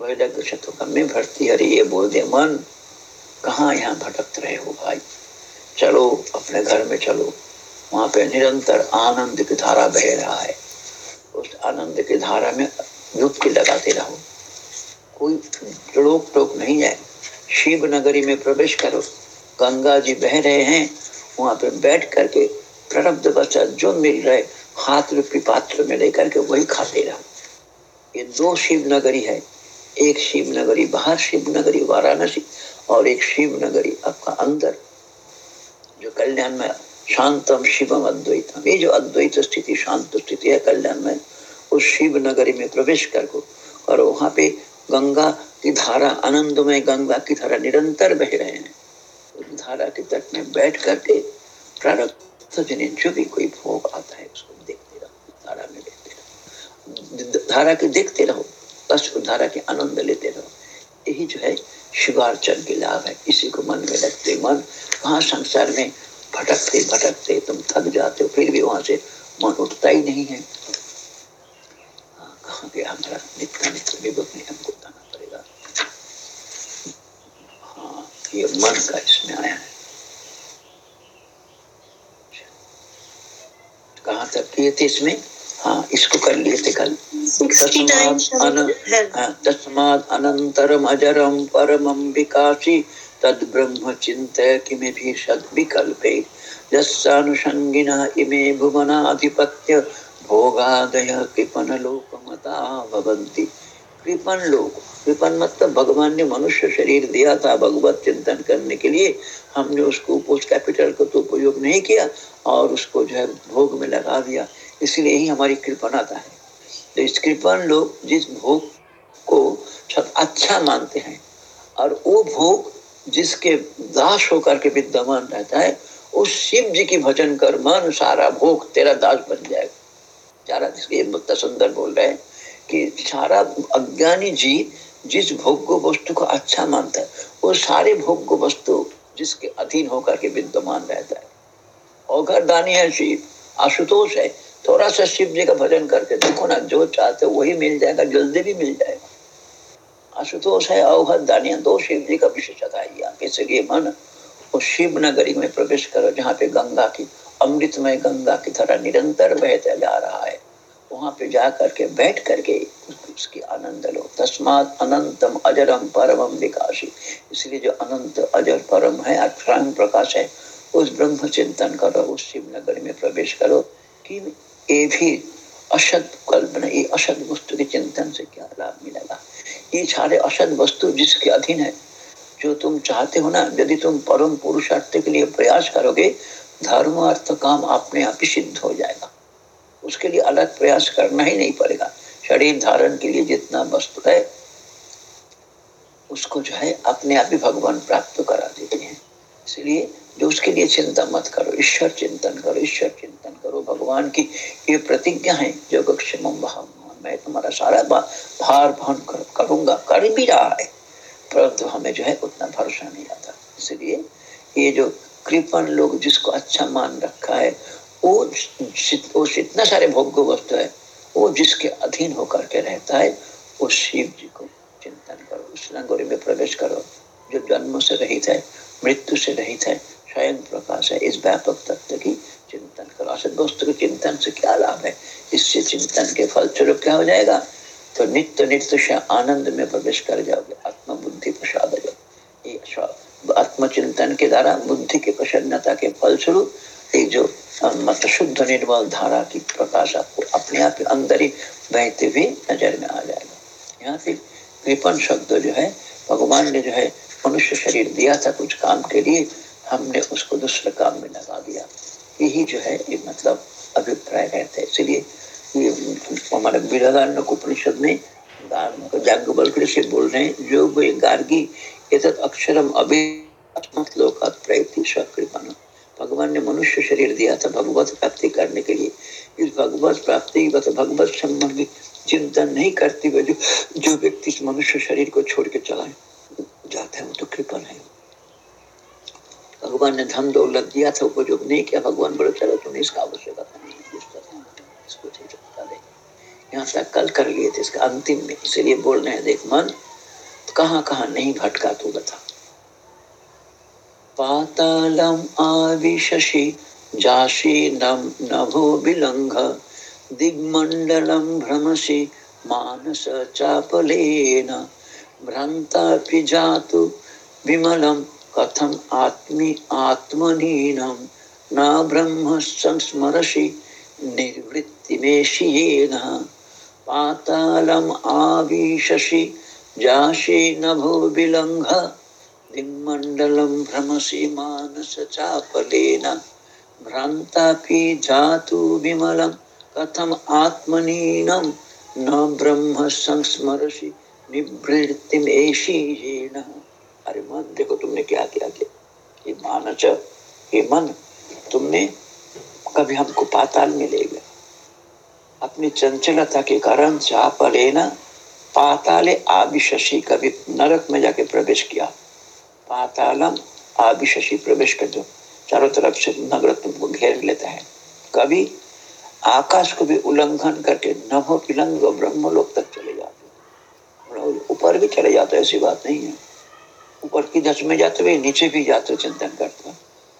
वैराग्य शतकम में भर्ती हरी ये बोल दे मन कहाँ यहाँ भटक रहे हो भाई? चलो, अपने घर में चलो। वहाँ पे निरंतर आनंद की धारा बह रहा है। उस आनंद की धारा में डुबकी लगाते रहो। कोई रोक टोक नहीं है। शिव नगरी में प्रवेश करो। गंगा जी बह रहे हैं। वहाँ पे बैठ करके प्ररब्ध बच्चा जो मिल रहे हाथ रूपी पात्र में लेकर के वही खाते रहो। ये दो शिव नगरी है। एक शिव नगरी बाहर शिव नगरी वाराणसी। और एक शिव नगरी आपका अंदर, जो कल्याण में शांतम शिवम अद्वैतम। ये जो अद्वैत स्थिति, शांत स्थिति है कल्याण में, उस शिव नगरी में प्रवेश कर को और वहाँ पे गंगा की धारा, आनंदमय गंगा की धारा निरंतर बह रहे हैं। उस धारा के तट में बैठ करके प्रारब्ध जो भी कोई भोग आता है, उसको देखते रहो, धारा में देखते रहो। धारा के देखते रहो बस धारा के आनंद लेते रहो। यही जो है शिवार्चन के लाभ है। इसी को मन में रखते मन कहा संसार में भटकते भटकते तुम थक जाते हो फिर भी वहाँ से मन उठता ही नहीं है। हाँ, कहा गया हमारा नित्य नित्य विभुत ने हमको बताना पड़ेगा। हाँ ये मन का इसमें आया है। कहा तक किए थे इसमें? हाँ इसको कर लिए थे कल तस्माद हाँ, अनंतरम अजरम परमम विकासी तद ब्रह्म चिंतय किमे भी इमे भुवनाधिपत्य। भोगादय कृपन लोकमता कृपन लोक कृपन मतलब भगवान ने मनुष्य शरीर दिया था भगवत चिंतन करने के लिए। हमने उसको पोस्ट कैपिटल को तो उपयोग नहीं किया और उसको जो है भोग में लगा दिया। इसलिए ही हमारी कृपणता है। तो इस कृपन लोग जिस भोग को सब अच्छा मानते हैं और वो भोग जिसके दास होकर के विद्यमान रहता है, उस शिव जी की भजन कर मन सारा भोग तेरा दास बन जाएगा। चारा ये सुंदर बोल रहे हैं कि सारा अज्ञानी जी जिस भोग्य वस्तु को अच्छा मानता है, वो सारे भोग्य वस्तु जिसके अधीन होकर के विद्यमान रहता है। और दानी है शिव आशुतोष है थोड़ा सा शिव जी का भजन करके देखो ना, जो चाहते वही मिल जाएगा, जल्दी भी मिल जाएगा। आशुतोष है अवहद दानिया दो, शिव जी का विशेषता है यहाँ इसलिए मन। उस शिव नगरी में प्रवेश करो, जहाँ पे गंगा की, अमृतमय गंगा की तरह निरंतर बहते जा रहा है। वहाँ पे जा करके, बैठ करके उसकी आनंद लो। तस्मात अनंतम अजरम परमम विकासी। इसलिए जो अनंत अजर परम है अक्षरांग प्रकाश है, उस ब्रह्म चिंतन करो, उस शिव नगरी में प्रवेश करो। कि ये भी असद कल्पना ये असद वस्तु के चिंतन से क्या लाभ मिलेगा? ये सारे असद वस्तु जिसके अधीन है, जो तुम चाहते हो ना, यदि तुम परम पुरुषार्थ के लिए प्रयास करोगे, धर्म अर्थ काम अपने आप ही सिद्ध हो जाएगा। उसके लिए अलग प्रयास करना ही नहीं पड़ेगा। शरीर धारण के लिए जितना वस्तु है, उसको जो है अपने आप ही भगवान प्राप्त करा देते हैं। इसलिए जो उसके लिए चिंता मत करो ईश्वर चिंतन करो ईश्वर चिंतन करो। भगवान की ये प्रतिज्ञा है जो मैं तुम्हारा सारा भार भान कर, करूँगा कर भी रहा है। परंतु हमें जो है उतना भरोसा नहीं आता। इसलिए ये जो कृपण लोग जिसको अच्छा मान रखा है वो वो इतना सारे भोग्य वस्तु है वो जिसके अधीन होकर के रहता है वो शिव जी को चिंतन करो। उस रंगोरी में प्रवेश करो जो जन्म से रहित है मृत्यु से रहित है स्वयं प्रकाश है इस व्यापक तत्व की चिंतन करो। असत वस्तु के चिंतन से क्या लाभ है? इससे चिंतन के फल स्वरूप क्या हो जाएगा? तो नित्य नित्य से आनंद में प्रवेश कर जाओगे आत्म बुद्धि प्रसाद आत्मचिंतन के द्वारा बुद्धि की प्रसन्नता के फलस्वरूप एक जो मत शुद्ध निर्मल धारा की प्रकाश आपको अपने आप अंदर ही बहते हुए नज़र में आ जाएगा। यहाँ से कृपन शब्द जो है, भगवान ने जो है, मनुष्य शरीर दिया था कुछ काम के लिए हमने उसको दूसरे काम में लगा दिया। यही जो है, ये मतलब अभिप्राय रहता है इसलिए ये हमारे बृहदारण्य उपनिषद में जाग्ञवल्क्य से बोल रहे हैं, जो गार्गी अक्षरम अभी भगवान ने मनुष्य शरीर दिया था भगवत प्राप्ति करने के लिए। इस भगवत प्राप्ति भगवत संबंधी चिंतन नहीं करते हुए जो जो व्यक्ति इस मनुष्य शरीर को छोड़ के चला जाता है, वो तो कृपण है भगवान ने धन दौलत दिया था, उपयोग नहीं किया, भगवान बोले, चलो तुम्हें इसका आवश्यकता इसको यहाँ तक कल कर लिए थे इसका अंतिम में, इसीलिए बोल रहे हैं, देख मन कहाँ कहाँ नहीं भटका तू बता। पातालम आविशि जाशी नम नभो विलंघ, दिग्मंडलम भ्रमसि मानस चापलेन भ्रांतापि जातु विमलम। कथम आत्मी आत्मनीनम न ब्रह्म संस्मरसि पातालम आविशसि जाशे नभो विलंघ दिग्मण्डलं भ्रमसि मानसचापलेन भ्रान्तापि जातु विमलं कथम आत्मनीनं न ब्रह्म संस्मरसि निवृत्तिम ऐशीन अरे मन, देखो तुमने क्या क्या किया ये मानस ये मन, तुमने कभी हमको पाताल में ले गया। अपनी चंचलता के कारण चाप लेना पाताले आविशि कभी नरक में जाके प्रवेश किया। पातालम आविशि प्रवेश कर दो। चारों तरफ़ से नगर तुमको घेर लेता है। कभी आकाश को भी उल्लंघन करके नभो पिलंग ब्रह्मलोक तक चले जाते ऊपर भी चले जाते ऐसी बात नहीं है। ऊपर की दस में जाते हुए नीचे भी जाते चिंतन करते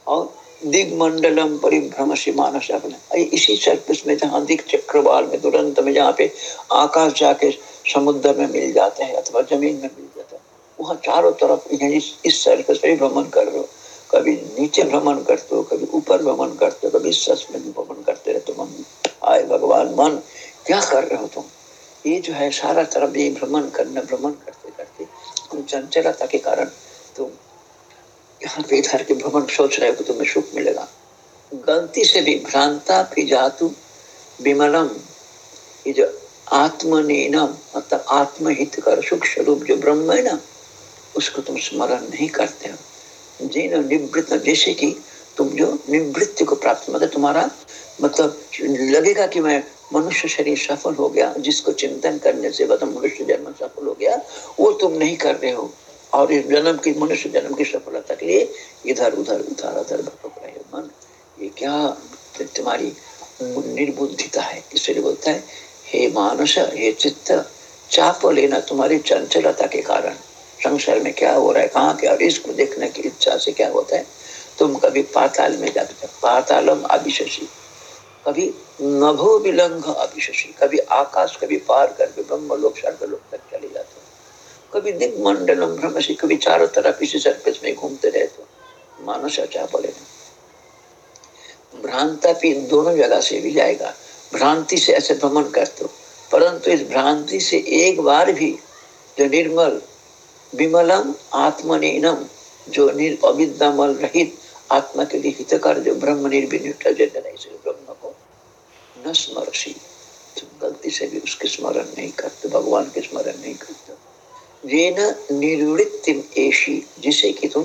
और दिग्मंडलम परिभ्रम से मानस अपने। इसी सर्कस में जहाँ दिग चक्रवाल में तुरंत में जहाँ पे आकाश जाके समुद्र में मिल जाते हैं अथवा ज़मीन में मिल जाता है वहाँ चारों तरफ़ इस, इस सर्कस में भ्रमण कर रहे हो। कभी नीचे भ्रमण करते हो कभी ऊपर भ्रमण करते हो कभी सच में भ्रमण करते रहते मन आए भगवान मन क्या कर रहे हो तुम? ये जो है सारा तरफ़ ये भ्रमण करना भ्रमण करते करते तुम चंचलता के कारण तुम यहाँ पे इधर के भ्रमण सोच रहे हो तुम्हें सुख मिलेगा। गलती से भी भ्रांता भी जातु विमलम। ये जो आत्मनीनम मतलब आत्महित कर सुख स्वरूप जो ब्रह्म है ना, उसको तुम स्मरण नहीं करते हो। जिन निवृत्त, जैसे कि तुम जो निवृत्ति को प्राप्त मतलब तुम्हारा मतलब लगेगा कि मैं मनुष्य शरीर सफल हो गया, जिसको चिंतन करने से मतलब मनुष्य जन्म सफल हो गया, वो तुम नहीं कर रहे हो। और इस जन्म की, मनुष्य जन्म की सफलता के लिए इधर, उधर उधर उधर भटक रहे हो मन ये क्या तुम्हारी निर्बुद्धिता है? इसलिए बोलता है? हे मानस हे चित्त, चाप लेना तुम्हारी चंचलता के कारण। संसार में क्या हो रहा है? कहाँ क्या? इसको देखने की इच्छा से क्या होता है? तुम कभी पाताल में जाते पातालम अभिशशी कभी नभो विलंघ अभिशशी कभी आकाश, कभी पार करके ब्रह्म लोक स्वर्ग लोक तक चले जाते हो। कभी दिग्मंडलम भ्रमसी कभी चारों तरफ़ इसी सर्कस में घूमते रहे तो मानस अच्छा बोले? भ्रांता भी दोनों जगह से भी जाएगा। भ्रांति से ऐसे भ्रमण करते हो। परंतु इस भ्रांति से एक बार भी जो निर्मल, विमलम आत्मनिनम जो निर अविद्यामल रहित आत्मा के लिए हितकर, जो ब्रह्म निर्विनिट ब्रह्म न स्मरसी तुम गलती से भी उसके स्मरण नहीं करते, भगवान के स्मरण नहीं करते। ये न ऐसी, जिसे कि तुम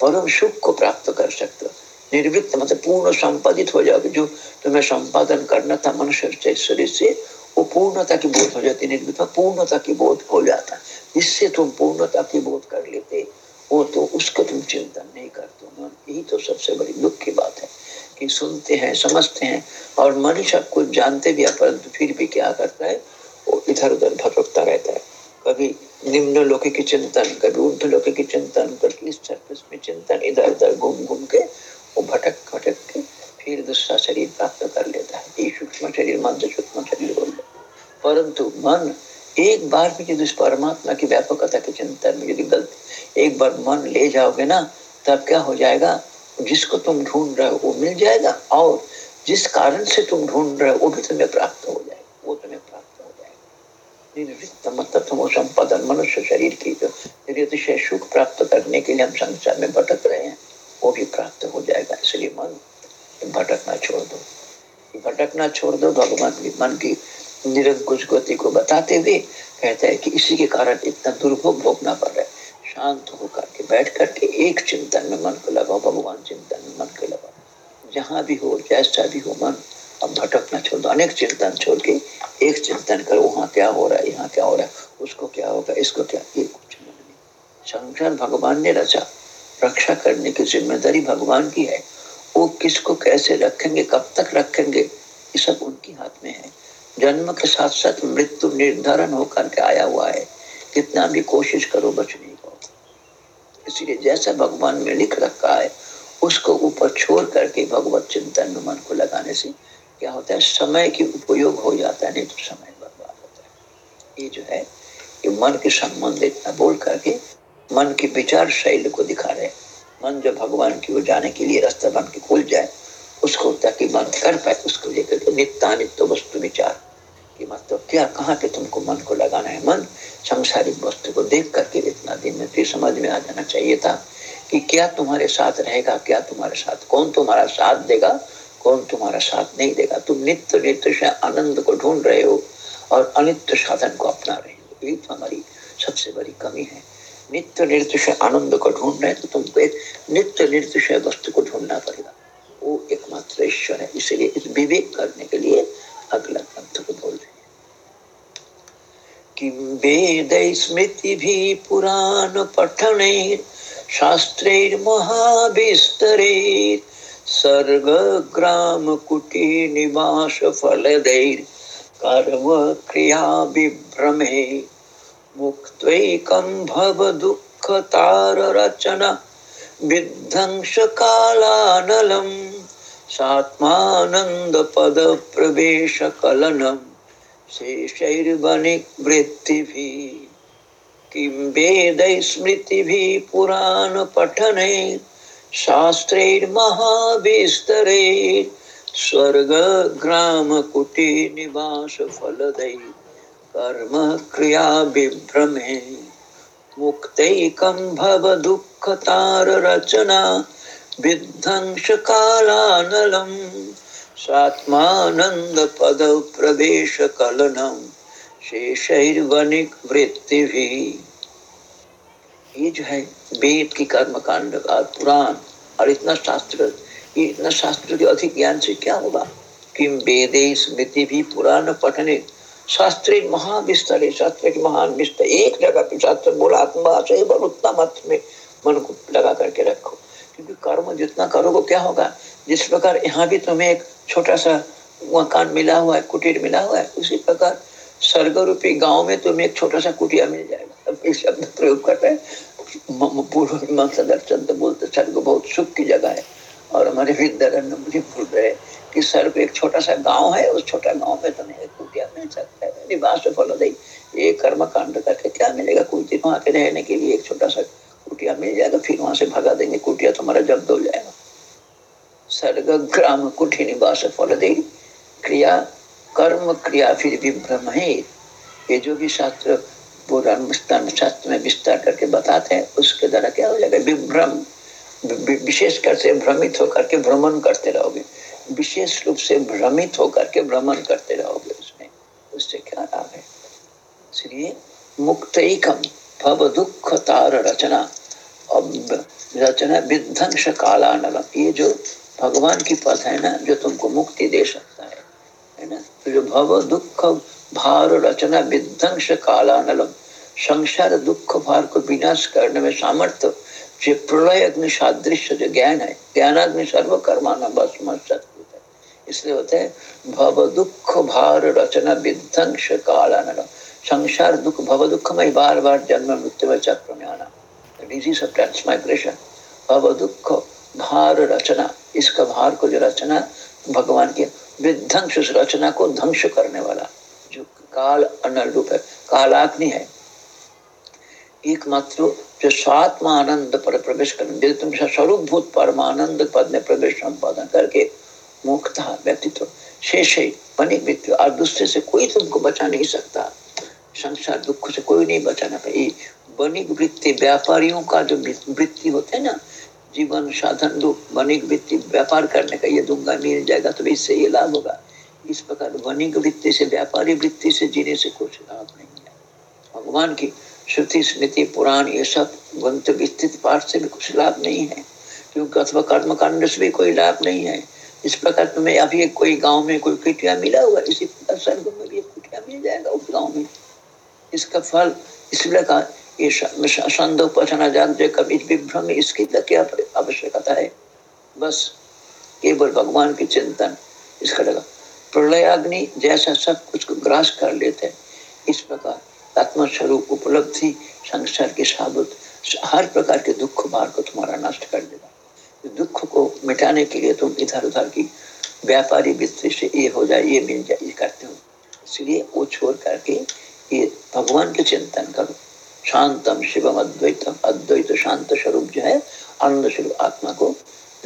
परम सुख को प्राप्त कर सकते हो। निर्वृत्त मतलब पूर्ण संपादित हो जाओगे, जो तुम्हें संपादन करना था मनुष्य शरीर से, वो पूर्णता की बोध हो जाती निर्वृत्त पूर्णता की बोध हो जाता जिससे तुम पूर्णता की बोध कर लेते वो तो उसको तुम चिंतन नहीं करते यही तो सबसे बड़ी दुख की बात है। कि सुनते हैं, समझते हैं और मन सब कुछ जानते भी है, परंतु फिर भी क्या करता है? वो इधर उधर भटकता रहता है। कभी निम्न लोके की चिंतन, कभी ऊर्ध लोके की चिंतन, कभी इस सरफेस में चिंतन इधर उधर घूम घूम के वो भटक भटक के फिर दूसरा शरीर प्राप्त कर लेता है। ये सूक्ष्म शरीर मन से सूक्ष्म शरीर बोल परंतु मन एक बार भी यदि परमात्मा की व्यापकता के चिंतन में यदि गलती एक बार मन ले जाओगे ना, तब क्या हो जाएगा? जिसको तुम ढूंढ रहे हो वो मिल जाएगा और जिस कारण से तुम ढूंढ रहे हो वो भी तुम्हें प्राप्त हो जाएगा, वो तुम्हें प्राप्त हो जाएगा। तुम संपादन, मनुष्य शरीर की जो अतिशय सुख प्राप्त करने के लिए हम संसार में भटक रहे हैं, वो भी प्राप्त हो जाएगा। इसलिए मन, भटकना छोड़ दो। भटकना छोड़ दो, भगवान की मन की निरंकुश गति को बताते हुए कहते हैं कि इसी के कारण इतना दुर्भोग भोगना पड़ रहा है। शांत होकर के, बैठ करके एक चिंतन में मन को लगाओ, भगवान चिंतन में मन को लगाओ। जहाँ भी हो, जैसा भी हो मन, अब भटकना छोड़ दो। अनेक चिंतन छोड़ के एक चिंतन करो, वहाँ क्या हो रहा है, यहाँ क्या हो रहा है, उसको क्या होगा, इसको क्या, ये कुछ नहीं। संसार भगवान ने रचा। रक्षा करने की ज़िम्मेदारी भगवान की है। वो किसको कैसे रखेंगे, कब तक रखेंगे, ये सब उनके हाथ में है। जन्म के साथ साथ मृत्यु निर्धारण होकर के आया हुआ है। कितना भी कोशिश करो बचने इसलिए जैसा भगवान में लिख रखा है, उसको ऊपर छोड़ करके भगवत चिंतन मन को लगाने से क्या होता है? समय की उपयोग हो जाता है, नहीं तो समय बर्बाद होता है। ये जो है, ये मन के संबंध इतना बोल करके मन की विचार शैली को दिखा रहे मन जो भगवान की ओर जाने के लिए रास्ता बन के खुल जाए, उसको ताकि मन कर पाए, उसको लेकर नित्यानित्य वस्तु विचार। कि मतलब क्या, कहाँ पे तुमको मन को लगाना है? मन संसारिक वस्तु को देख करके इतना दिन में फिर समझ में आ जाना चाहिए था कि क्या तुम्हारे साथ रहेगा, क्या तुम्हारे साथ, कौन तुम्हारा साथ देगा, कौन तुम्हारा साथ नहीं देगा? तुम नित्य नित्य से आनंद को ढूंढ रहे हो और अनित्य साधन को अपना रहे हो। यही तो हमारी सबसे बड़ी कमी है। नित्य नृत्य से आनंद को ढूंढ रहे तो तुमको एक नित्य नृत्य से वस्तु को ढूंढना पड़ेगा। वो एकमात्र ईश्वर है। इसलिए इस विवेक करने के लिए अगला ग्रंथ को बोल रहे किम वेद स्मृति भी पुराण पठन शास्त्रे महाविस्तरे, सर्ग ग्राम कुटी निवास फल कर्म क्रिया विभ्रमे मुक्त्वैकं भव विध्वंस विध्वंसकालानलम् सात्मानन्दपदप्रवेशकलनं शेषैर्वनिवृत्तिभिः किं वेदै स्मृतिभिः पुराणपठने शास्त्रैर्महाविस्तरे स्वर्गग्रामकुटीनिवासफलदैः कर्म क्रिया विभ्रमे मुक्तैकं भव दुःखतार रचना विध्वंस कालानलम पद प्रवेश कलनम शेषैर्वनिक वृत्ति भी ये जो है वेद की कर्म कांड का पुराण और इतना शास्त्र, ये इतना शास्त्र के अधिक ज्ञान से क्या होगा किम वेदे स्मृति भी पुराण पठने, शास्त्री महाविस्तर है शास्त्र के महान विस्तर, एक जगह पे शास्त्र बोला, आत्मा से उतना मत में मन को लगा करके रखो। कर्म जितना करोगे क्या होगा? जिस प्रकार यहाँ भी तुम्हें एक छोटा सा मकान मिला हुआ है, कुटीर मिला हुआ है, उसी प्रकार स्वर्ग रूपी गाँव में तुम्हें एक छोटा सा कुटिया मिल जाएगा। अब इस शब्द प्रयोग करते हैं। पूर्व बोलते, स्वर्ग बहुत सुख की जगह है। और हमारे विद्यारण्य मुझे भूल रहे कि सर पे एक छोटा सा गाँव है, उस छोटा गाँव में तुम्हें एक कुटिया मिल सकता है। निवास फल दे ये कर्म कांड करके क्या मिलेगा? कुछ दिन वहाँ पे रहने के लिए एक छोटा सा कुटिया मिल जाएगा फिर वहाँ से भगा देंगे। कुटिया तुम्हारा जब्द हो जाएगा। सर्ग ग्राम कुटी निवास फल दे क्रिया, कर्म, क्रिया फिर विभ्रम है। ये जो भी शास्त्र पुराण शास्त्र में विस्तार करके बताते हैं, उसके द्वारा क्या हो जाएगा? विभ्रम विशेष कर से भ्रमित होकर के भ्रमण करते रहोगे। विशेष रूप से भ्रमित होकर के भ्रमण करते रहोगे उसमें। उससे क्या लाभ है? इसलिए मुक्त भव दुख तार रचना रचना विध्वंस कालानलम ये जो भगवान की पथ है ना, जो तुमको मुक्ति दे सकता है है ना? तो जो भव दुख भार रचना विध्वंस कालानलम संसार दुख भार को विनाश करने में सामर्थ्य, जो प्रलय अग्नि सादृश्य जो ज्ञान है, ज्ञानाग्नि सर्व कर्माना बस मत इसलिए होते हैं भव दुख भार रचना विध्वंस कालानलम संसार दुख, भव दुख में बार बार जन्म, मृत्यु चक्र में आना डिज़ीज़ ऑफ़ ट्रांसमाइग्रेशन भव दुख, भार रचना। इसका भार को जो रचना, भगवान के विध्वंस रचना को ध्वंस करने वाला, जो काल अनल रूप है, कालाग्नि है। एकमात्र जो स्वात्मा आनंद पर प्रवेश तुम स्वरूप भूत परमानंद पद में प्रवेश संपादन करके मुक्ता व्यक्तित्व शेष है, बनी व्यक्ति और दूसरे से कोई तुमको बचा नहीं सकता। संसार दुख से कोई नहीं बचाना पाए बनिक वृत्ति व्यापारियों का जो वृत्ति होते है ना, जीवन साधन दुख बनिक वृत्ति व्यापार करने का ये दूँगा मिल जाएगा तो इससे ये लाभ होगा। इस प्रकार बनिक वृत्ति से, व्यापारी वृत्ति से जीने से कुछ लाभ नहीं है। भगवान की श्रुति, स्मृति, पुराण, ये सब ग्रंथ विस्तृत पाठ से भी कुछ लाभ नहीं है। क्योंकि अथवा कर्म कांड से भी कोई लाभ नहीं है। इस प्रकार तुम्हें अभी कोई गाँव में कोई कुटिया मिला हुआ, इसी प्रकार स्वर्ग में भी कुटिया मिल जाएगा उस गाँव में। इसका फल इसलिए कहा विभ्रम इसकी तक क्या आवश्यकता है? बस केवल भगवान की चिंतन। इसका लगा, प्रलयाग्नि जैसा सब कुछ को ग्रास कर लेते हैं। इस प्रकार आत्मा स्वरूप उपलब्धि संसार के साबुत, हर प्रकार के दुख भार को तुम्हारा नष्ट कर देगा। दुख को मिटाने के लिए तुम इधर उधर की व्यापारी वृत्ति से ये हो जाए, ये मिल जाए, ये करते हो। इसलिए वो छोड़ करके ये भगवान के चिंतन करो। शांतम शिवम अद्वैतम, अद्वैत शांत स्वरूप जो है आनंद स्वरूप आत्मा को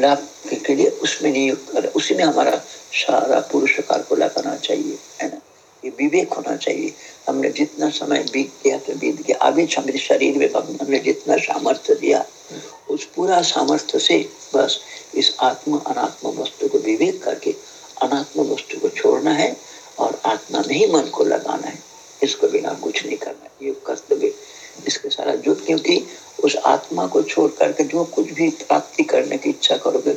लाभ के लिए उसमें नियुक्त कर। उसी में हमारा सारा पुरुषकार को लगाना चाहिए, है ना? ये विवेक होना चाहिए। हमने जितना समय बीत गया तो बीत गया। अभी हमारे शरीर में भगवान ने जितना सामर्थ्य दिया, उस पूरा सामर्थ्य से बस इस आत्मा, अनात्मा वस्तु को विवेक करके अनात्मा वस्तु को छोड़ना है और आत्मा में ही मन को लगाना है। इसको बिना कुछ नहीं करना ये कर्तव्य इसके सारा जो क्योंकि उस आत्मा को छोड़ करके जो कुछ भी प्राप्ति करने की इच्छा करोगे,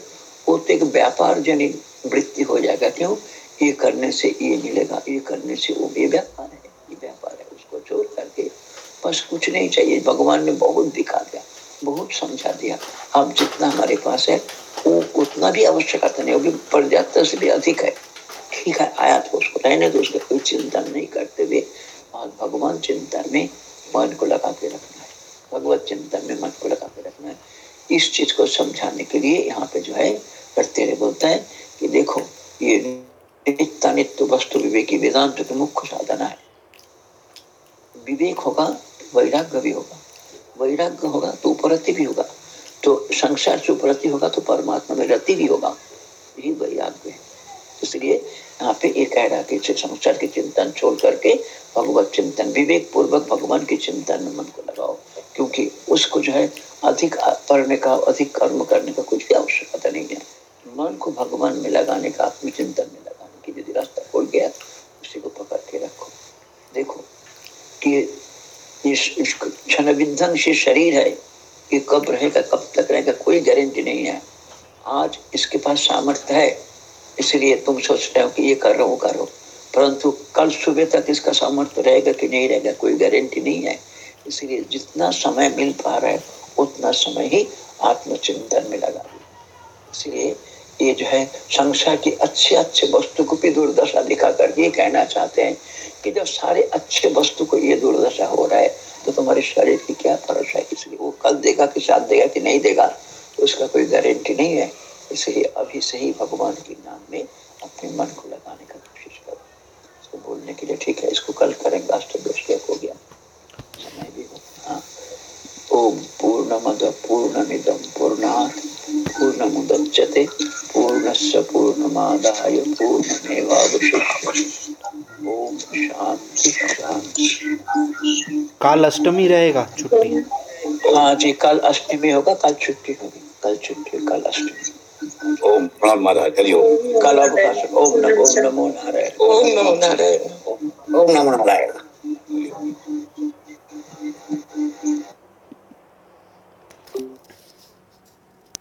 वो तो एक व्यापार जनित वृत्ति हो जाएगा। क्यों? ये करने से ये मिलेगा, ये करने से वो ये व्यापार है। ये व्यापार है, उसको छोड़ करके बस कुछ नहीं चाहिए। भगवान ने बहुत दिखा दिया, बहुत समझा दिया। अब जितना हमारे पास है, वो उतना भी आवश्यकता नहीं भी पर्याप्त से भी अधिक है। ठीक है, आया तो उसको रहने दो, उसका कोई चिंतन नहीं करते हुए। और भगवान चिंतन में मन को लगा के रखना है। भगवत चिंतन में मन को लगा के रखना है। इस चीज़ को समझाने के लिए यहाँ पे जो है रहे बोलता है कि देखो, ये नित्य नित्य वस्तु विवेकी वेदांत के मुख्य साधना है। विवेक होगा, वैराग्य भी होगा। वैराग्य होगा तो उपरति भी होगा। तो संसार से उपरति होगा तो परमात्मा में रति भी होगा। यही वैराग्य है। इसलिए यहाँ पे रहा कि संसार के चिंतन छोड़ करके भगवत चिंतन विवेक पूर्वक भगवान के चिंतन में मन को लगाओ, क्योंकि उसको जो है अधिक पढ़ने का, अधिक कर्म करने का कुछ भी आवश्यकता नहीं है। मन को भगवान में लगाने का, आत्मचिंतन में लगाने की यदि रास्ता खोल गया, उसी को पकड़ के रखो। देखो कि इस क्षण विध्वंसी शरीर है, ये कब रहेगा, कब तक रहेगा, कोई गारंटी नहीं है। आज इसके पास सामर्थ्य है इसलिए तुम सोच रहे हो कि ये कर रहा हूँ कर परंतु कल सुबह तक इसका सामर्थ्य रहेगा कि नहीं रहेगा, कोई गारंटी नहीं है। इसलिए जितना समय मिल पा रहा है, उतना समय ही आत्मचिंतन में लगा इसलिए ये जो है संसार की अच्छे अच्छे वस्तु को भी दुर्दशा दिखा कर ये कहना चाहते हैं कि जब सारे अच्छे वस्तु को ये दुर्दशा हो रहा है तो तुम्हारे शरीर की क्या फ़र्क है? इसलिए वो कल देगा कि साथ देगा कि नहीं देगा तो उसका कोई गारंटी नहीं है। इसलिए अभी से ही भगवान के नाम में अपने मन को लगाने का कोशिश करो। इसको बोलने के लिए ठीक है इसको कल करेंगे अष्टोष्टक हो गया। समय भी हो हाँ। ओम पूर्णमद पूर्णमिदम पूर्णात् पूर्णमुदच्यते पूर्णस्य पूर्णमादाय पूर्णमेवावशिष्यते ओम शांति शांति काल अष्टमी रहेगा छुट्टी। हाँ जी कल अष्टमी होगा कल छुट्टी होगी। कल छुट्टी कल अष्टमी। ओम प्रणाम महाराज हरिओम काल ओम नमो नमो नारायण। ओम नमो नारायण। ओम नमो नारायण।